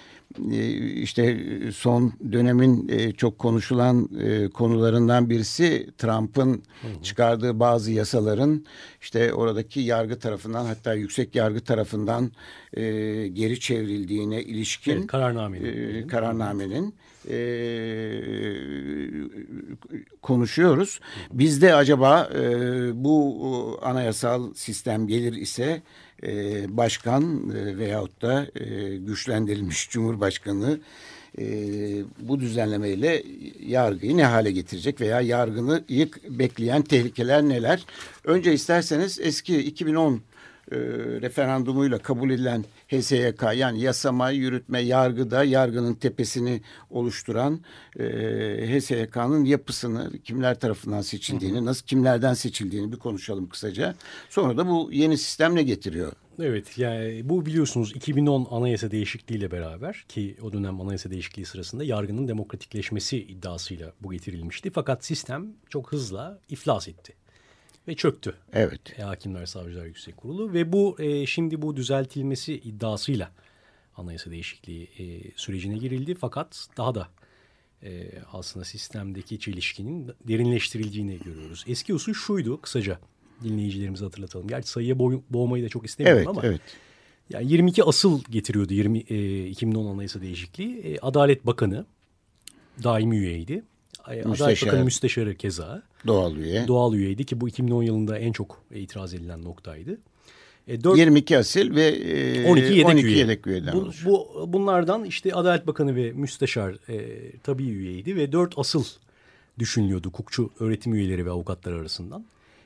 işte son dönemin e, çok konuşulan e, konularından birisi Trump'ın çıkardığı bazı yasaların işte oradaki yargı tarafından hatta yüksek yargı tarafından geri çevrildiğine ilişkin evet, kararnamenin, kararnamenin e, konuşuyoruz. Bizde acaba e, bu anayasal sistem gelir ise e, başkan e, veyahut da e, güçlendirilmiş cumhurbaşkanı e, bu düzenlemeyle yargıyı ne hale getirecek veya yargını yık bekleyen tehlikeler neler? Önce isterseniz eski 2010 e, referandumuyla kabul edilen HSYK yani yasama, yürütme, yargıda yargının tepesini oluşturan e, HSYK'nın yapısını kimler tarafından seçildiğini, nasıl kimlerden seçildiğini bir konuşalım kısaca. Sonra da bu yeni sistem ne getiriyor? Evet yani bu biliyorsunuz 2010 anayasa değişikliğiyle beraber ki o dönem anayasa değişikliği sırasında yargının demokratikleşmesi iddiasıyla bu getirilmişti. Fakat sistem çok hızla iflas etti ve çöktü. Evet. E, Hakimler Savcılar Yüksek Kurulu ve bu e, şimdi bu düzeltilmesi iddiasıyla anayasa değişikliği e, sürecine girildi. Fakat daha da e, aslında sistemdeki çelişkinin derinleştirildiğini görüyoruz. Eski usul şuydu kısaca dinleyicilerimize hatırlatalım. Gerçi sayıya boy, boğmayı da çok istemiyorum evet, ama. Evet. Yani 22 asıl getiriyordu 20, e, 2010 anayasa değişikliği. E, Adalet Bakanı daimi üyeydi. Müsteşar. Adalet Bakanı Müsteşarı keza. Doğal üye. Doğal üyeydi ki bu 2010 yılında en çok itiraz edilen noktaydı. E, 4, 22 asil ve e, 12 yedek, 12 üye. yedek üyeden bu, bu, bunlardan işte Adalet Bakanı ve Müsteşar e, tabii üyeydi ve 4 asıl düşünülüyordu hukukçu öğretim üyeleri ve avukatlar arasından.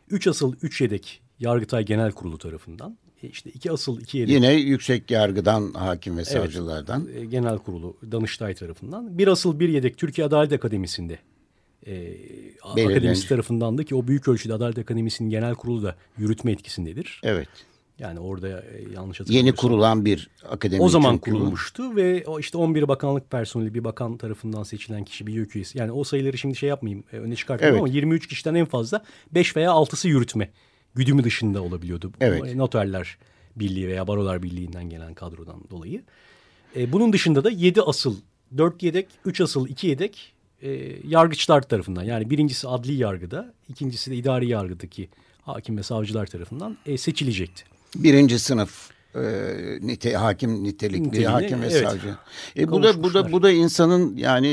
3 asıl 3 yedek Yargıtay Genel Kurulu tarafından. İşte iki asıl iki yedek. Yine yüksek yargıdan hakim ve savcılardan. Evet, genel kurulu Danıştay tarafından. Bir asıl bir yedek Türkiye Adalet Akademisi'nde e, akademisi tarafından da ki o büyük ölçüde Adalet Akademisi'nin genel kurulu da yürütme etkisindedir. Evet. Yani orada e, yanlış hatırlamıyorsam. Yeni kurulan bir akademi. O zaman kurulmuştu ve o işte 11 bakanlık personeli bir bakan tarafından seçilen kişi bir YÖK üyesi. Yani o sayıları şimdi şey yapmayayım e, öne çıkartmayayım evet. ama 23 kişiden en fazla 5 veya 6'sı yürütme güdümü dışında olabiliyordu. Evet. Noterler Birliği veya Barolar Birliği'nden gelen kadrodan dolayı. E, bunun dışında da 7 asıl, 4 yedek, 3 asıl, 2 yedek e, yargıçlar tarafından. Yani birincisi adli yargıda, ikincisi de idari yargıdaki hakim ve savcılar tarafından e, seçilecekti. Birinci sınıf e, nite, hakim nitelikli Niteliğine, hakim ve evet. savcı. E, bu da bu da bu da insanın yani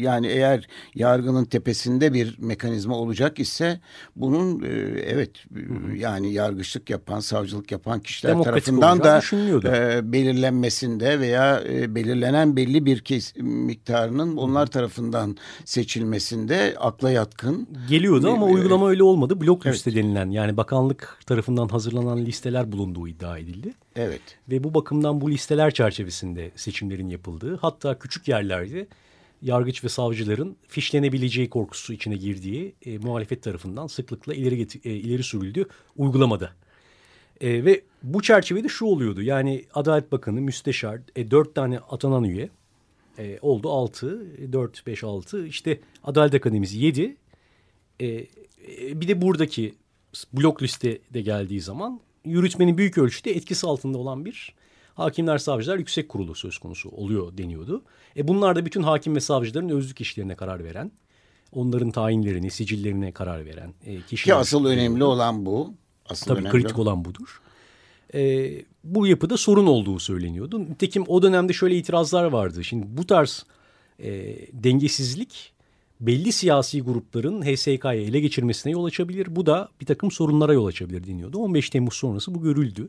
yani eğer yargının tepesinde bir mekanizma olacak ise bunun e, evet Hı-hı. yani yargıçlık yapan, savcılık yapan kişiler Demokratik tarafından da e, belirlenmesinde veya e, belirlenen belli bir kes, miktarının onlar tarafından seçilmesinde akla yatkın. Geliyordu ama e, uygulama öyle olmadı. Blok evet. liste denilen yani bakanlık tarafından hazırlanan listeler bulunduğu iddia edildi. Evet. Ve bu bakımdan bu listeler çerçevesinde seçimlerin yapıldığı hatta küçük yerlerde yargıç ve savcıların fişlenebileceği korkusu içine girdiği e, muhalefet tarafından sıklıkla ileri, e, ileri sürüldü uygulamada. E, ve bu çerçevede şu oluyordu yani Adalet Bakanı, Müsteşar, e, dört tane atanan üye e, oldu altı, dört, beş, altı işte Adalet Akademisi yedi. E, e, bir de buradaki blok liste de geldiği zaman yürütmenin büyük ölçüde etkisi altında olan bir Hakimler Savcılar Yüksek Kurulu söz konusu oluyor deniyordu. E bunlar da bütün hakim ve savcıların özlük işlerine karar veren onların tayinlerini, sicillerine karar veren e, kişiler. Ki asıl önemli olan bu. Asıl Tabii önemli kritik olan budur. E, bu yapıda sorun olduğu söyleniyordu. Nitekim o dönemde şöyle itirazlar vardı. Şimdi bu tarz e, dengesizlik belli siyasi grupların HSK'ya ele geçirmesine yol açabilir. Bu da bir takım sorunlara yol açabilir deniyordu. 15 Temmuz sonrası bu görüldü.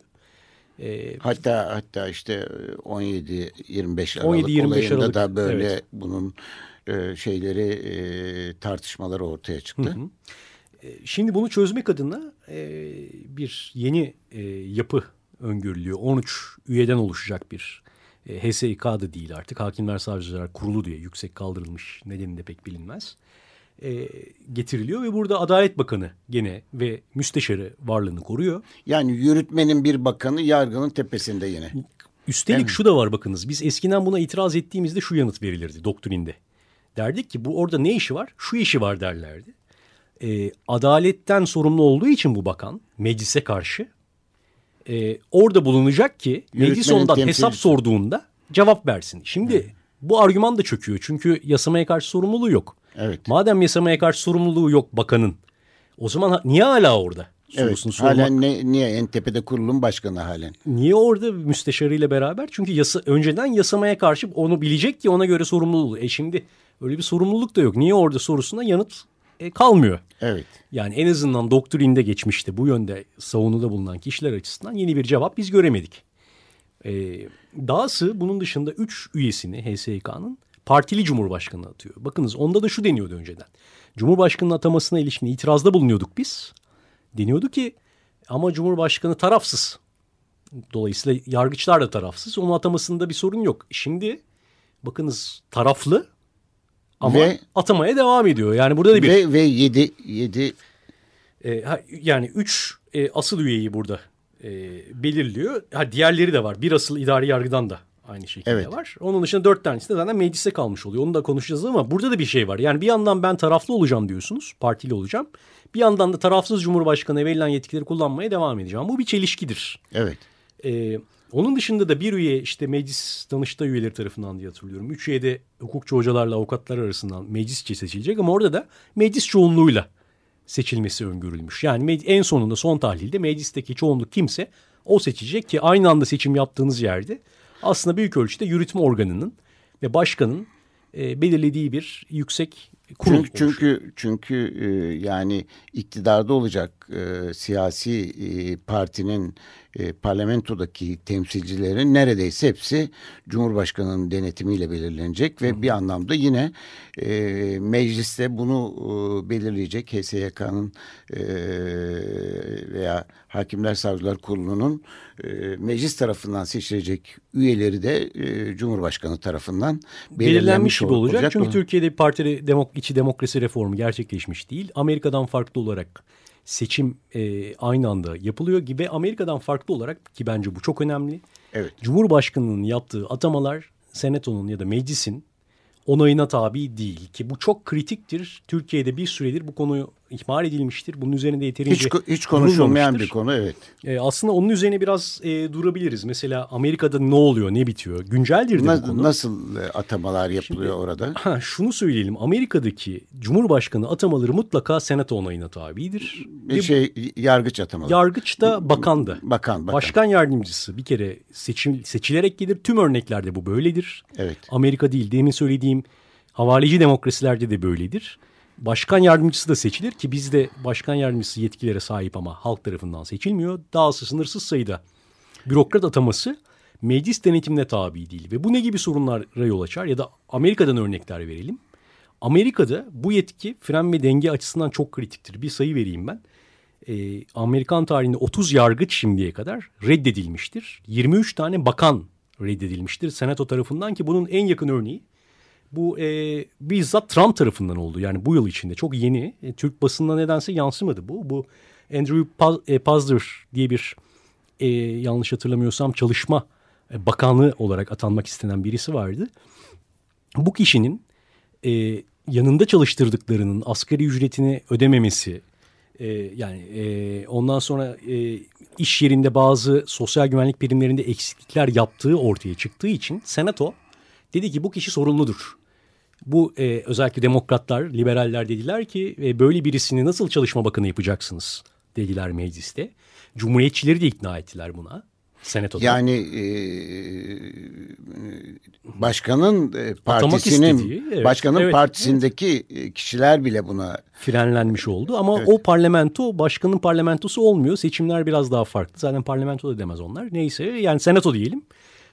E, hatta hatta işte 17-25 Aralık 17, olayında Aralık, da böyle evet. bunun e, şeyleri e, tartışmaları ortaya çıktı. Hı hı. E, şimdi bunu çözmek adına e, bir yeni e, yapı öngörülüyor. 13 üyeden oluşacak bir e, HSİK da değil artık. Hakimler Savcılar Kurulu diye yüksek kaldırılmış nedeni de pek bilinmez. E, getiriliyor ve burada Adalet Bakanı gene ve müsteşarı varlığını koruyor. Yani yürütmenin bir bakanı yargının tepesinde yine. Üstelik şu da var bakınız biz eskiden buna itiraz ettiğimizde şu yanıt verilirdi doktrinde. Derdik ki bu orada ne işi var? Şu işi var derlerdi. E, adaletten sorumlu olduğu için bu bakan meclise karşı e, orada bulunacak ki meclis ondan hesap sorduğunda cevap versin. Şimdi evet. bu argüman da çöküyor çünkü yasamaya karşı sorumluluğu yok. Evet. Madem yasamaya karşı sorumluluğu yok bakanın o zaman niye hala orada? Evet, halen ne, niye en tepede kurulun başkanı halen? Niye orada müsteşarıyla beraber? Çünkü yasa, önceden yasamaya karşı onu bilecek ki ona göre sorumluluğu. E şimdi öyle bir sorumluluk da yok. Niye orada sorusuna yanıt e, kalmıyor. Evet. Yani en azından doktrinde geçmişte bu yönde savunuda bulunan kişiler açısından yeni bir cevap biz göremedik. E, dahası bunun dışında üç üyesini HSYK'nın partili cumhurbaşkanı atıyor. Bakınız onda da şu deniyordu önceden. Cumhurbaşkanının atamasına ilişkin itirazda bulunuyorduk biz. Deniyordu ki ama Cumhurbaşkanı tarafsız. Dolayısıyla yargıçlar da tarafsız. Onun atamasında bir sorun yok. Şimdi bakınız taraflı ama ve, atamaya devam ediyor. Yani burada da bir... Ve, ve yedi, yedi... E, yani üç e, asıl üyeyi burada e, belirliyor. Ha, diğerleri de var. Bir asıl idari yargıdan da aynı şekilde evet. var. Onun dışında dört tanesi de zaten meclise kalmış oluyor. Onu da konuşacağız ama burada da bir şey var. Yani bir yandan ben taraflı olacağım diyorsunuz. Partili olacağım. Bir yandan da tarafsız Cumhurbaşkanı verilen yetkileri kullanmaya devam edeceğim. Bu bir çelişkidir. Evet. Ee, onun dışında da bir üye işte meclis danışta üyeleri tarafından diye hatırlıyorum. Üç üye de hukukçu hocalarla avukatlar arasından meclisçe seçilecek ama orada da meclis çoğunluğuyla seçilmesi öngörülmüş. Yani en sonunda son tahlilde meclisteki çoğunluk kimse o seçecek ki aynı anda seçim yaptığınız yerde aslında büyük ölçüde yürütme organının ve başkanın e, belirlediği bir yüksek kurul çünkü, çünkü çünkü e, yani iktidarda olacak e, siyasi e, partinin e, parlamentodaki temsilcilerin neredeyse hepsi Cumhurbaşkanı'nın denetimiyle belirlenecek ve Hı. bir anlamda yine e, mecliste bunu e, belirleyecek HSYK'nın e, veya Hakimler Savcılar Kurulu'nun e, meclis tarafından seçilecek üyeleri de e, Cumhurbaşkanı tarafından belirlenmiş, belirlenmiş gibi olacak. olacak. Çünkü? Türkiye'de parti demok içi demokrasi reformu gerçekleşmiş değil. Amerika'dan farklı olarak seçim e, aynı anda yapılıyor gibi Amerika'dan farklı olarak ki bence bu çok önemli. Evet. Cumhurbaşkanının yaptığı atamalar senatonun ya da meclisin onayına tabi değil ki bu çok kritiktir. Türkiye'de bir süredir bu konu ihmal edilmiştir. Bunun üzerinde yeterince hiç, hiç konuşulmayan bir konu evet. E, aslında onun üzerine biraz e, durabiliriz. Mesela Amerika'da ne oluyor, ne bitiyor? Günceldir Na, bu konu. Nasıl e, atamalar yapılıyor Şimdi, orada? Ha, şunu söyleyelim. Amerika'daki Cumhurbaşkanı atamaları mutlaka Senato onayına tabidir. Bir şey yargıç atamaları. Yargıç da bakan da. Bakan, bakan. Başkan yardımcısı bir kere seçim, seçilerek gelir. Tüm örneklerde bu böyledir. Evet. Amerika değil. Demin söylediğim havaleci demokrasilerde de böyledir başkan yardımcısı da seçilir ki bizde başkan yardımcısı yetkilere sahip ama halk tarafından seçilmiyor. Dahası sınırsız sayıda bürokrat ataması meclis denetimine tabi değil. Ve bu ne gibi sorunlara yol açar ya da Amerika'dan örnekler verelim. Amerika'da bu yetki fren ve denge açısından çok kritiktir. Bir sayı vereyim ben. Ee, Amerikan tarihinde 30 yargıç şimdiye kadar reddedilmiştir. 23 tane bakan reddedilmiştir senato tarafından ki bunun en yakın örneği bu e, bizzat Trump tarafından oldu. Yani bu yıl içinde çok yeni. E, Türk basında nedense yansımadı bu. Bu Andrew Paz, e, Pazder diye bir e, yanlış hatırlamıyorsam çalışma e, bakanlığı olarak atanmak istenen birisi vardı. Bu kişinin e, yanında çalıştırdıklarının asgari ücretini ödememesi, e, yani e, ondan sonra e, iş yerinde bazı sosyal güvenlik birimlerinde eksiklikler yaptığı ortaya çıktığı için senato dedi ki bu kişi sorumludur Bu e, özellikle demokratlar, liberaller dediler ki e, böyle birisini nasıl çalışma bakanı yapacaksınız dediler mecliste. Cumhuriyetçileri de ikna ettiler buna. Senatoda. Yani e, başkanın e, partisinin istediği, evet, başkanın evet, partisindeki evet. kişiler bile buna frenlenmiş oldu ama evet. o parlamento başkanın parlamentosu olmuyor. Seçimler biraz daha farklı. Zaten parlamento da demez onlar. Neyse yani senato diyelim.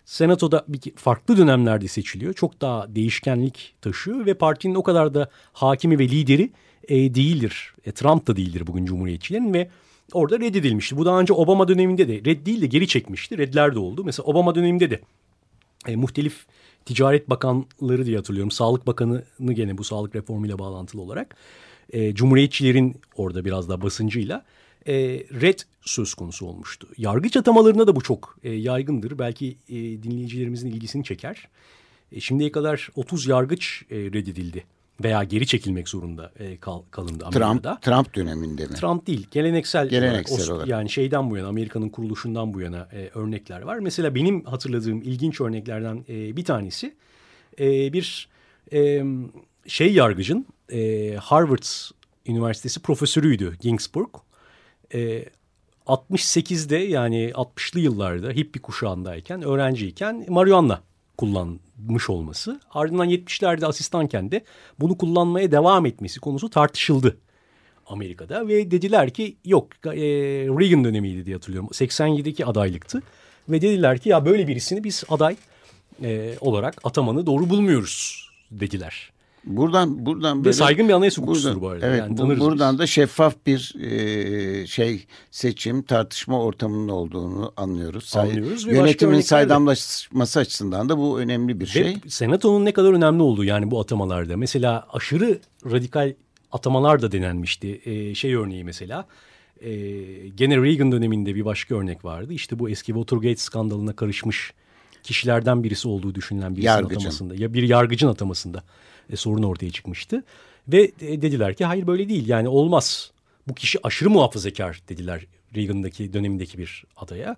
Senatoda farklı dönemlerde seçiliyor. Çok daha değişkenlik taşıyor ve partinin o kadar da hakimi ve lideri e, değildir. E, Trump da değildir bugün Cumhuriyetçilerin ve orada reddedilmişti. Bu daha önce Obama döneminde de red değil de geri çekmişti. Redler de oldu. Mesela Obama döneminde de e, muhtelif ticaret bakanları diye hatırlıyorum. Sağlık Bakanı'nı gene bu sağlık reformuyla bağlantılı olarak e, Cumhuriyetçilerin orada biraz daha basıncıyla e, red söz konusu olmuştu. Yargıç atamalarına da bu çok e, yaygındır. Belki e, dinleyicilerimizin ilgisini çeker. E, şimdiye kadar 30 yargıç e, reddedildi veya geri çekilmek zorunda e, kal, kalındı Amerika'da. Trump, Trump döneminde mi? Trump değil, geleneksel, geleneksel olarak, olarak. Yani şeyden bu yana, Amerika'nın kuruluşundan bu yana e, örnekler var. Mesela benim hatırladığım ilginç örneklerden e, bir tanesi e, bir e, şey yargıcın e, Harvard Üniversitesi profesörüydü Ginsburg. E, 68'de yani 60'lı yıllarda hippie kuşağındayken, öğrenciyken marihuana kullanmış olması. Ardından 70'lerde asistanken de bunu kullanmaya devam etmesi konusu tartışıldı Amerika'da. Ve dediler ki yok e, Reagan dönemiydi diye hatırlıyorum. 87'deki adaylıktı. Ve dediler ki ya böyle birisini biz aday e, olarak atamanı doğru bulmuyoruz dediler. Buradan buradan böyle, saygın bir anayasa hukukusudur bu arada. Evet, yani bu, buradan biz. da şeffaf bir e, şey seçim tartışma ortamının olduğunu anlıyoruz. Say, anlıyoruz. Yönetimin saydamlaşması açısından da bu önemli bir şey. Ve senatonun ne kadar önemli olduğu yani bu atamalarda. Mesela aşırı radikal atamalar da denenmişti. E, şey örneği mesela. E, gene Reagan döneminde bir başka örnek vardı. İşte bu eski Watergate skandalına karışmış kişilerden birisi olduğu düşünülen birisinin Yargıcın. atamasında. Ya bir yargıcın atamasında e, sorun ortaya çıkmıştı. Ve e, dediler ki hayır böyle değil yani olmaz. Bu kişi aşırı muhafazakar dediler Reagan'daki dönemindeki bir adaya.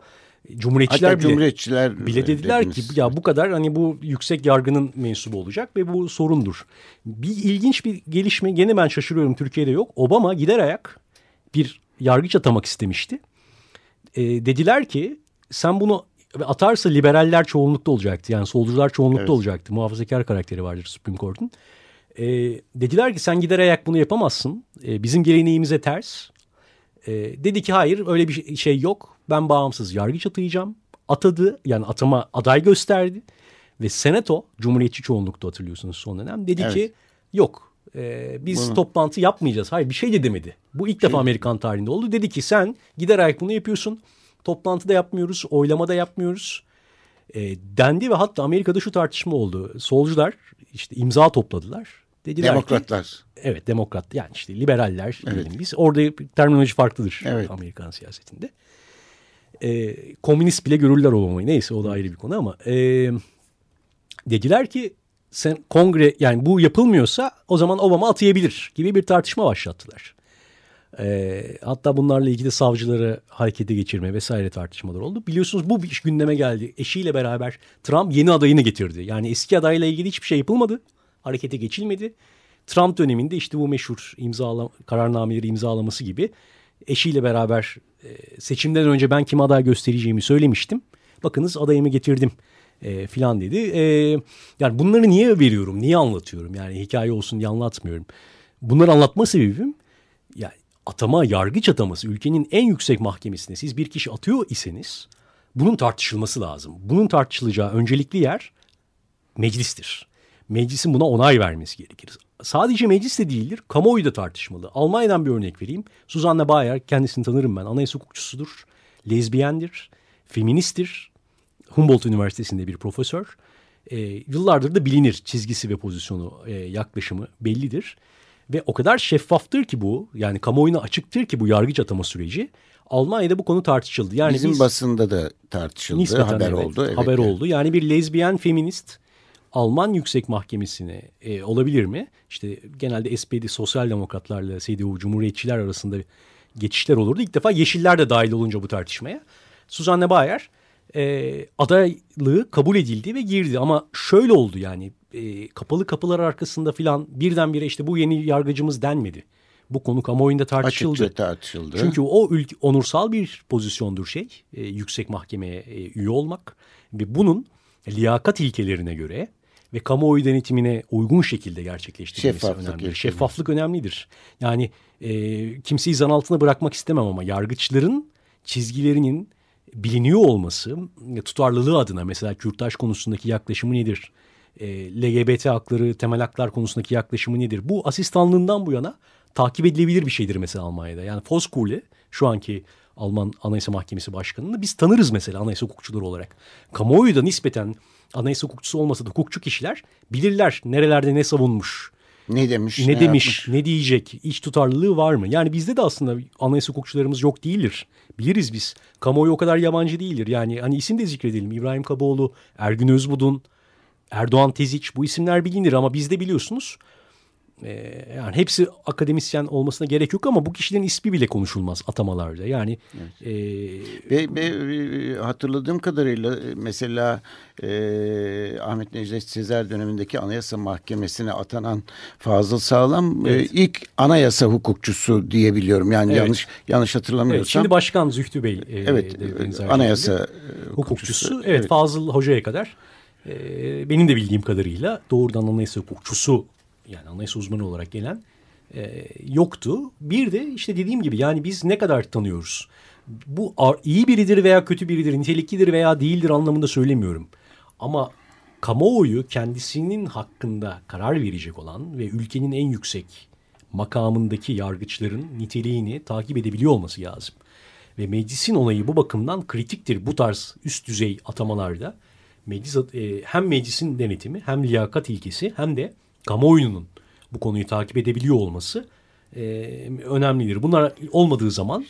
Cumhuriyetçiler Hatta bile, Cumhuriyetçiler bile dediler dediniz. ki ya bu kadar hani bu yüksek yargının mensubu olacak ve bu sorundur. Bir ilginç bir gelişme gene ben şaşırıyorum Türkiye'de yok. Obama gider ayak bir yargıç atamak istemişti. E, dediler ki sen bunu atarsa liberaller çoğunlukta olacaktı. Yani solcular çoğunlukta evet. olacaktı. Muhafazakar karakteri vardır Supreme Court'un. E, dediler ki sen gider ayak bunu yapamazsın. E, bizim geleneğimize ters. E, dedi ki hayır öyle bir şey yok. Ben bağımsız yargıç atayacağım. Atadı yani atama aday gösterdi. Ve senato cumhuriyetçi çoğunlukta hatırlıyorsunuz son dönem. Dedi evet. ki yok e, biz bunu... toplantı yapmayacağız. Hayır bir şey de demedi. Bu ilk şey... defa Amerikan tarihinde oldu. Dedi ki sen gider ayak bunu yapıyorsun. Toplantıda yapmıyoruz, oylamada yapmıyoruz. E, dendi ve hatta Amerika'da şu tartışma oldu. Solcular işte imza topladılar. Dediler Demokratlar. Ki, evet demokrat yani işte liberaller evet. diyelim biz. Orada terminoloji farklıdır evet. Amerikan siyasetinde. E, komünist bile görürler Obama'yı. Neyse o da ayrı bir konu ama. E, dediler ki sen kongre yani bu yapılmıyorsa o zaman Obama atayabilir gibi bir tartışma başlattılar. E, hatta bunlarla ilgili savcıları harekete geçirme vesaire tartışmalar oldu. Biliyorsunuz bu iş gündeme geldi. Eşiyle beraber Trump yeni adayını getirdi. Yani eski adayla ilgili hiçbir şey yapılmadı. Harekete geçilmedi. Trump döneminde işte bu meşhur imzala, kararnameleri imzalaması gibi eşiyle beraber e, seçimden önce ben kim aday göstereceğimi söylemiştim. Bakınız adayımı getirdim e, filan dedi. E, yani bunları niye veriyorum, niye anlatıyorum? Yani hikaye olsun diye anlatmıyorum. Bunları anlatma sebebim yani atama, yargıç ataması ülkenin en yüksek mahkemesine siz bir kişi atıyor iseniz bunun tartışılması lazım. Bunun tartışılacağı öncelikli yer meclistir. Meclisin buna onay vermesi gerekir. Sadece meclis de değildir, kamuoyu da tartışmalı. Almanya'dan bir örnek vereyim. Suzanne Bayer, kendisini tanırım ben. Anayasa hukukçusudur, lezbiyendir, feministtir. Humboldt Üniversitesi'nde bir profesör. E, yıllardır da bilinir çizgisi ve pozisyonu, e, yaklaşımı bellidir. Ve o kadar şeffaftır ki bu yani kamuoyuna açıktır ki bu yargıç atama süreci. Almanya'da bu konu tartışıldı. Yani Bizim biz, basında da tartışıldı, nispeten, haber evet, oldu. Evet, haber oldu. Yani bir lezbiyen feminist Alman Yüksek Mahkemesi'ne e, olabilir mi? İşte genelde SPD Sosyal Demokratlarla CDU Cumhuriyetçiler arasında geçişler olurdu. İlk defa Yeşiller de dahil olunca bu tartışmaya. Suzanne Bayer e, adaylığı kabul edildi ve girdi. Ama şöyle oldu yani e, kapalı kapılar arkasında filan birdenbire işte bu yeni yargıcımız denmedi. Bu konu kamuoyunda tartışıldı. Açıkça tartışıldı. Çünkü o ülke, onursal bir pozisyondur şey. E, yüksek mahkemeye e, üye olmak. Ve bunun liyakat ilkelerine göre ve kamuoyu denetimine uygun şekilde gerçekleştirilmesi Şeffaflık önemlidir. ilkeleri. Şeffaflık önemlidir. Yani e, kimseyi zan altına bırakmak istemem ama yargıçların çizgilerinin biliniyor olması tutarlılığı adına mesela kürtaj konusundaki yaklaşımı nedir? E, LGBT hakları, temel haklar konusundaki yaklaşımı nedir? Bu asistanlığından bu yana takip edilebilir bir şeydir mesela Almanya'da. Yani Voskuhle şu anki Alman Anayasa Mahkemesi Başkanı'nı biz tanırız mesela anayasa hukukçuları olarak. Kamuoyu da nispeten anayasa hukukçusu olmasa da hukukçu kişiler bilirler nerelerde ne savunmuş. Ne demiş? Ne, ne demiş, yapmış? ne diyecek, iç tutarlılığı var mı? Yani bizde de aslında anayasa hukukçularımız yok değildir. Biliriz biz. Kamuoyu o kadar yabancı değildir. Yani hani isim de zikredelim. İbrahim Kaboğlu, Ergün Özbudun, Erdoğan Teziç bu isimler bilinir ama bizde biliyorsunuz e, yani hepsi akademisyen olmasına gerek yok ama bu kişilerin ismi bile konuşulmaz atamalarda. Yani e, Ve, ve e, hatırladığım kadarıyla e, mesela e, Ahmet Necdet Sezer dönemindeki Anayasa Mahkemesi'ne atanan Fazıl Sağlam e, Evet. ilk anayasa hukukçusu diyebiliyorum. Yani Evet. yanlış yanlış hatırlamıyorsam. evet, şimdi Başkan Zühtü Bey e, Evet, e, anayasa e, hukukçusu. Evet, Fazıl Hoca'ya kadar e, benim de bildiğim kadarıyla doğrudan anayasa hukukçusu yani anayasa uzmanı olarak gelen e, yoktu. Bir de işte dediğim gibi yani biz ne kadar tanıyoruz? Bu iyi biridir veya kötü biridir, niteliklidir veya değildir anlamında söylemiyorum. Ama kamuoyu kendisinin hakkında karar verecek olan ve ülkenin en yüksek makamındaki yargıçların niteliğini takip edebiliyor olması lazım. Ve meclisin onayı bu bakımdan kritiktir bu tarz üst düzey atamalarda. Meclis, e, hem meclisin denetimi hem liyakat ilkesi hem de kamuoyunun bu konuyu takip edebiliyor olması e, önemlidir. Bunlar olmadığı zaman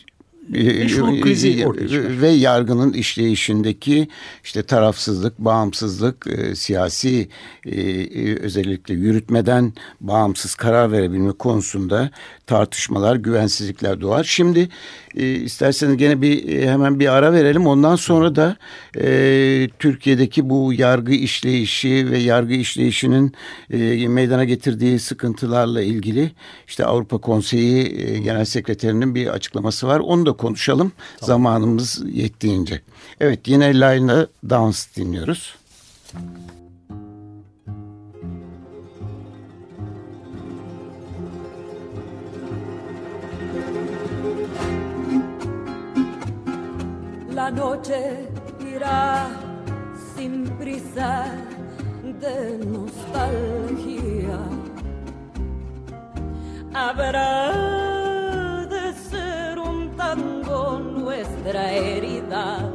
meşruluk krizi ortaya çıkar. ve yargının işleyişindeki işte tarafsızlık, bağımsızlık, e, siyasi e, e, özellikle yürütmeden bağımsız karar verebilme konusunda tartışmalar, güvensizlikler doğar. Şimdi e, isterseniz gene bir e, hemen bir ara verelim. Ondan sonra da e, Türkiye'deki bu yargı işleyişi ve yargı işleyişinin e, meydana getirdiği sıkıntılarla ilgili işte Avrupa Konseyi e, Genel Sekreterinin bir açıklaması var. Onu da konuşalım zamanımız yettiğince. Evet yine Layla Dance dinliyoruz. La noche irá sin prisa de nostalgia. Habrá nuestra herida.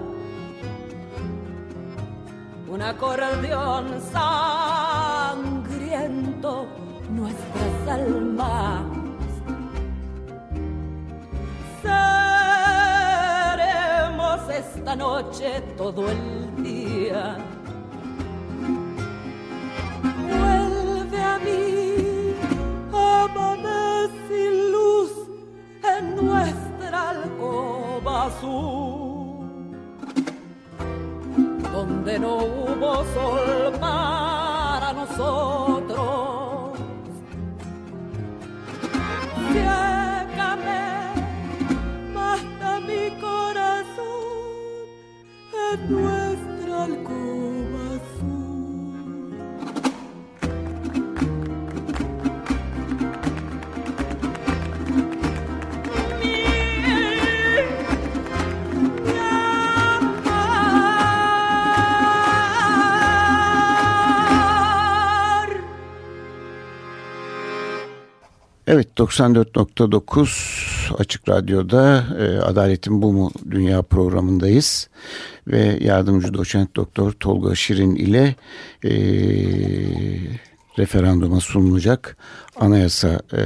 Un acordeón sangriento nuestras almas. Seremos esta noche todo el día. Vuelve a mí, amame sin luz en nuestra azul, donde no hubo sol para nosotros. Evet 94.9 Açık Radyo'da e, Adaletin Bu Mu Dünya programındayız. Ve yardımcı doçent doktor Tolga Şirin ile e, referanduma sunulacak anayasa e,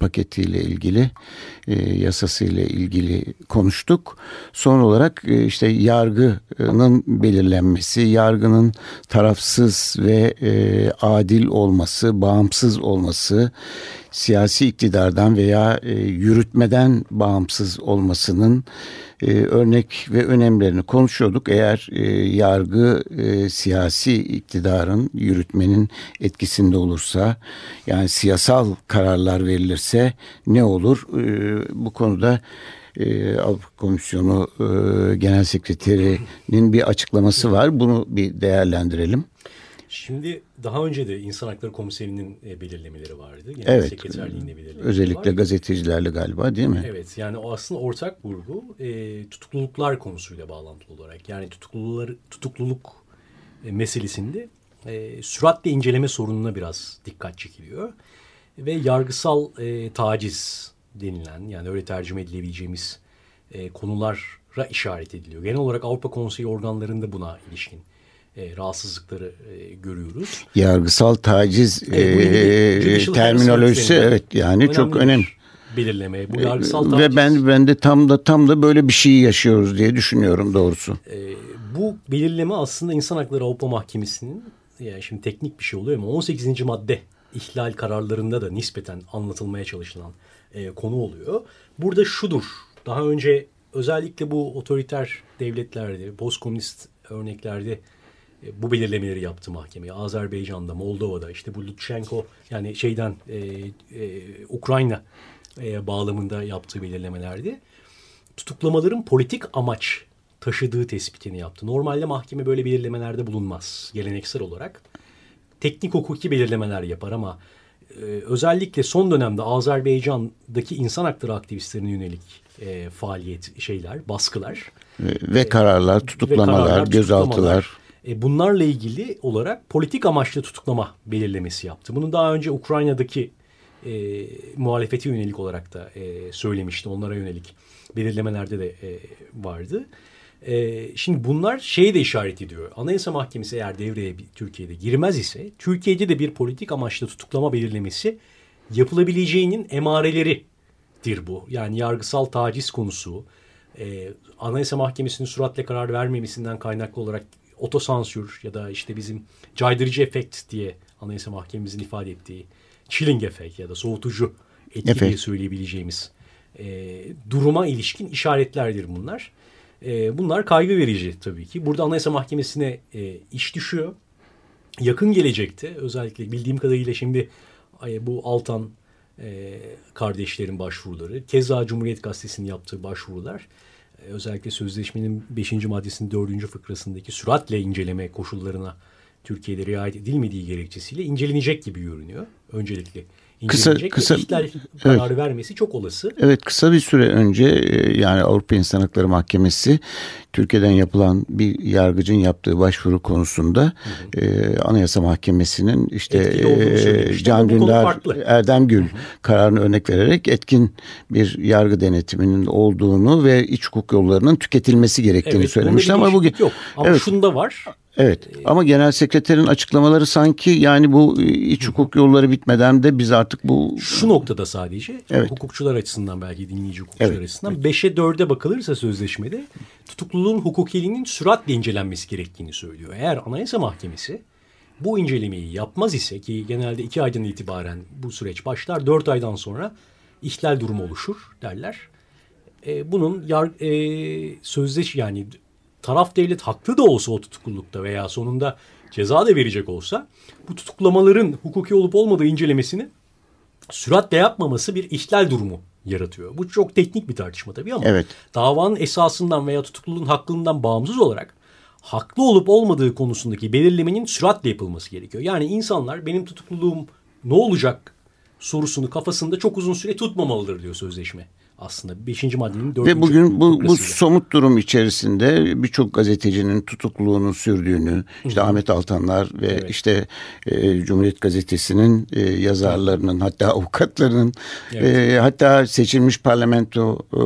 paketiyle ilgili e, yasasıyla ilgili konuştuk. Son olarak e, işte yargının belirlenmesi, yargının tarafsız ve e, adil olması, bağımsız olması, siyasi iktidardan veya e, yürütmeden bağımsız olmasının e, örnek ve önemlerini konuşuyorduk. Eğer e, yargı e, siyasi iktidarın, yürütmenin etkisinde olursa, yani siyasal kararlar verilirse ne olur? E, bu konuda e, Avrupa Komisyonu e, Genel Sekreteri'nin bir açıklaması var. Bunu bir değerlendirelim. Şimdi daha önce de İnsan Hakları Komiserinin e, belirlemeleri vardı. Genel evet. Sekreterliğinde belirlemeleri Özellikle var. gazetecilerle galiba değil mi? Evet. Yani o aslında ortak vurgu e, tutukluluklar konusuyla bağlantılı olarak. Yani tutukluluklar, tutukluluk e, meselesinde e, süratle inceleme sorununa biraz dikkat çekiliyor. Ve yargısal e, taciz denilen yani öyle tercüme edilebileceğimiz e, konulara işaret ediliyor. Genel olarak Avrupa Konseyi organlarında buna ilişkin e, rahatsızlıkları e, görüyoruz. Yargısal taciz evet, e, terminolojisi evet yani önemli çok önemli. Belirleme. Bu yargısal taciz. Ve ben ben de tam da tam da böyle bir şeyi yaşıyoruz diye düşünüyorum doğrusu. E, bu belirleme aslında İnsan Hakları Avrupa Mahkemesi'nin yani şimdi teknik bir şey oluyor ama 18. madde ihlal kararlarında da nispeten anlatılmaya çalışılan e, konu oluyor. Burada şudur. Daha önce özellikle bu otoriter devletlerde, postkomünist örneklerde e, bu belirlemeleri yaptı mahkemeye. Azerbaycan'da, Moldova'da işte bu Lutsenko yani şeyden e, e, Ukrayna e, bağlamında yaptığı belirlemelerdi. Tutuklamaların politik amaç taşıdığı tespitini yaptı. Normalde mahkeme böyle belirlemelerde bulunmaz geleneksel olarak. Teknik hukuki belirlemeler yapar ama e, özellikle son dönemde Azerbaycan'daki insan hakları aktivistlerine yönelik e, faaliyet şeyler, baskılar. Ve, ve kararlar, tutuklamalar, ve kararlar, gözaltılar. Tutuklamalar, e, bunlarla ilgili olarak politik amaçlı tutuklama belirlemesi yaptı. Bunu daha önce Ukrayna'daki e, muhalefeti yönelik olarak da e, söylemişti. Onlara yönelik belirlemelerde de e, vardı. E, şimdi bunlar şeyi de işaret ediyor. Anayasa Mahkemesi eğer devreye Türkiye'de girmez ise Türkiye'de de bir politik amaçlı tutuklama belirlemesi yapılabileceğinin emareleridir bu. Yani yargısal taciz konusu, e, Anayasa Mahkemesi'nin süratle karar vermemesinden kaynaklı olarak otosansür ya da işte bizim caydırıcı efekt diye Anayasa Mahkememizin ifade ettiği chilling efekt ya da soğutucu etki Efekt. diye söyleyebileceğimiz e, duruma ilişkin işaretlerdir bunlar. E, bunlar kaygı verici tabii ki. Burada Anayasa Mahkemesi'ne e, iş düşüyor. Yakın gelecekte özellikle bildiğim kadarıyla şimdi bu Altan e, kardeşlerin başvuruları, keza Cumhuriyet Gazetesi'nin yaptığı başvurular özellikle sözleşmenin 5. maddesinin 4. fıkrasındaki süratle inceleme koşullarına Türkiye'de riayet edilmediği gerekçesiyle incelenecek gibi görünüyor. Öncelikle kısa, kısa, ihlal kararı evet. vermesi çok olası. Evet kısa bir süre önce e, yani Avrupa İnsan Hakları Mahkemesi Türkiye'den yapılan bir yargıcın yaptığı başvuru konusunda hı hı. E, Anayasa Mahkemesi'nin işte e, Can Dündar Erdem Gül hı hı. kararını örnek vererek etkin bir yargı denetiminin olduğunu ve iç hukuk yollarının tüketilmesi gerektiğini evet, söylemişti ama bugün yok. Ama evet, şunda var. Evet ama genel sekreterin açıklamaları sanki yani bu iç hukuk yolları bitmeden de biz artık bu... Şu noktada sadece evet. hukukçular açısından belki dinleyici hukukçular evet. açısından 5'e 4'e bakılırsa sözleşmede tutukluluğun hukukiliğinin süratle incelenmesi gerektiğini söylüyor. Eğer Anayasa Mahkemesi bu incelemeyi yapmaz ise ki genelde 2 aydan itibaren bu süreç başlar 4 aydan sonra ihlal durumu oluşur derler. E, bunun yar, e, sözleş yani taraf devlet haklı da olsa o tutuklulukta veya sonunda ceza da verecek olsa bu tutuklamaların hukuki olup olmadığı incelemesini süratle yapmaması bir ihlal durumu yaratıyor. Bu çok teknik bir tartışma tabii ama evet. davanın esasından veya tutukluluğun hakkından bağımsız olarak haklı olup olmadığı konusundaki belirlemenin süratle yapılması gerekiyor. Yani insanlar benim tutukluluğum ne olacak sorusunu kafasında çok uzun süre tutmamalıdır diyor sözleşme. Aslında. Beşinci maddenin dördüncü Ve bugün bu, bu somut durum içerisinde birçok gazetecinin tutukluluğunun sürdüğünü, işte Hı-hı. Ahmet Altanlar ve evet. işte e, Cumhuriyet Gazetesi'nin e, yazarlarının hatta avukatlarının evet. e, hatta seçilmiş parlamento e,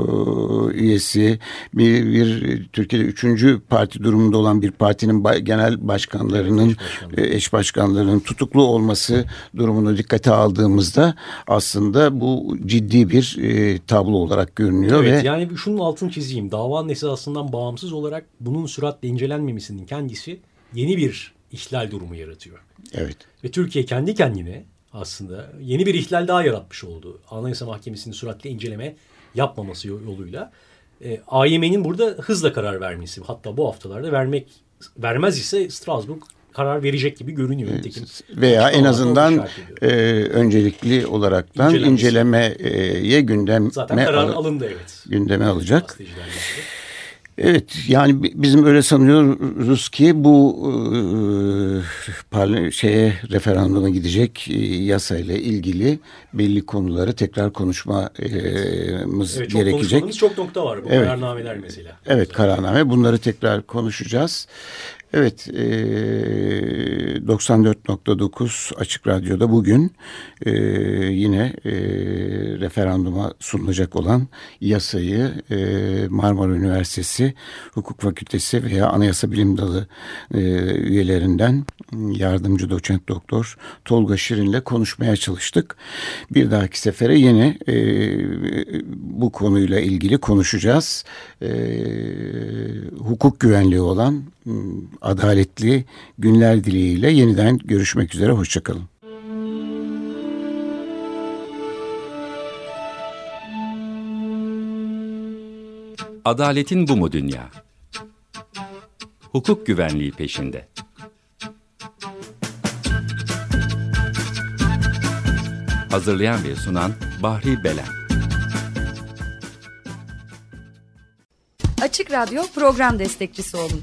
üyesi bir, bir Türkiye'de üçüncü parti durumunda olan bir partinin ba- genel başkanlarının eş, başkanları. e, eş başkanlarının tutuklu olması durumunu dikkate aldığımızda aslında bu ciddi bir e, tablo olarak görünüyor. Evet ve... yani şunun altını çizeyim. Davanın esasından bağımsız olarak bunun süratle incelenmemesinin kendisi yeni bir ihlal durumu yaratıyor. Evet. Ve Türkiye kendi kendine aslında yeni bir ihlal daha yaratmış oldu. Anayasa Mahkemesi'nin süratle inceleme yapmaması yoluyla. E, AYM'nin burada hızla karar vermesi hatta bu haftalarda vermek vermez ise Strasbourg karar verecek gibi görünüyor. Nitekim Veya en azından e, öncelikli olaraktan incelemeye gündeme Zaten karar al alındı evet. Gündeme alacak. Evet yani bizim öyle sanıyoruz ki bu e, şeye referanduma gidecek e, yasayla ilgili belli konuları tekrar konuşmamız evet, çok gerekecek. Çok nokta var bu evet. kararnameler mesela. Evet kararname bunları tekrar konuşacağız. Evet, e, 94.9 Açık Radyo'da bugün e, yine e, referanduma sunulacak olan yasayı e, Marmara Üniversitesi Hukuk Fakültesi veya Anayasa Bilim Dalı e, üyelerinden yardımcı doçent doktor Tolga Şirin'le konuşmaya çalıştık. Bir dahaki sefere yine e, bu konuyla ilgili konuşacağız. E, hukuk güvenliği olan adaletli günler dileğiyle yeniden görüşmek üzere. Hoşçakalın. Adaletin bu mu dünya? Hukuk güvenliği peşinde. Hazırlayan ve sunan Bahri Belen. Açık Radyo program destekçisi olun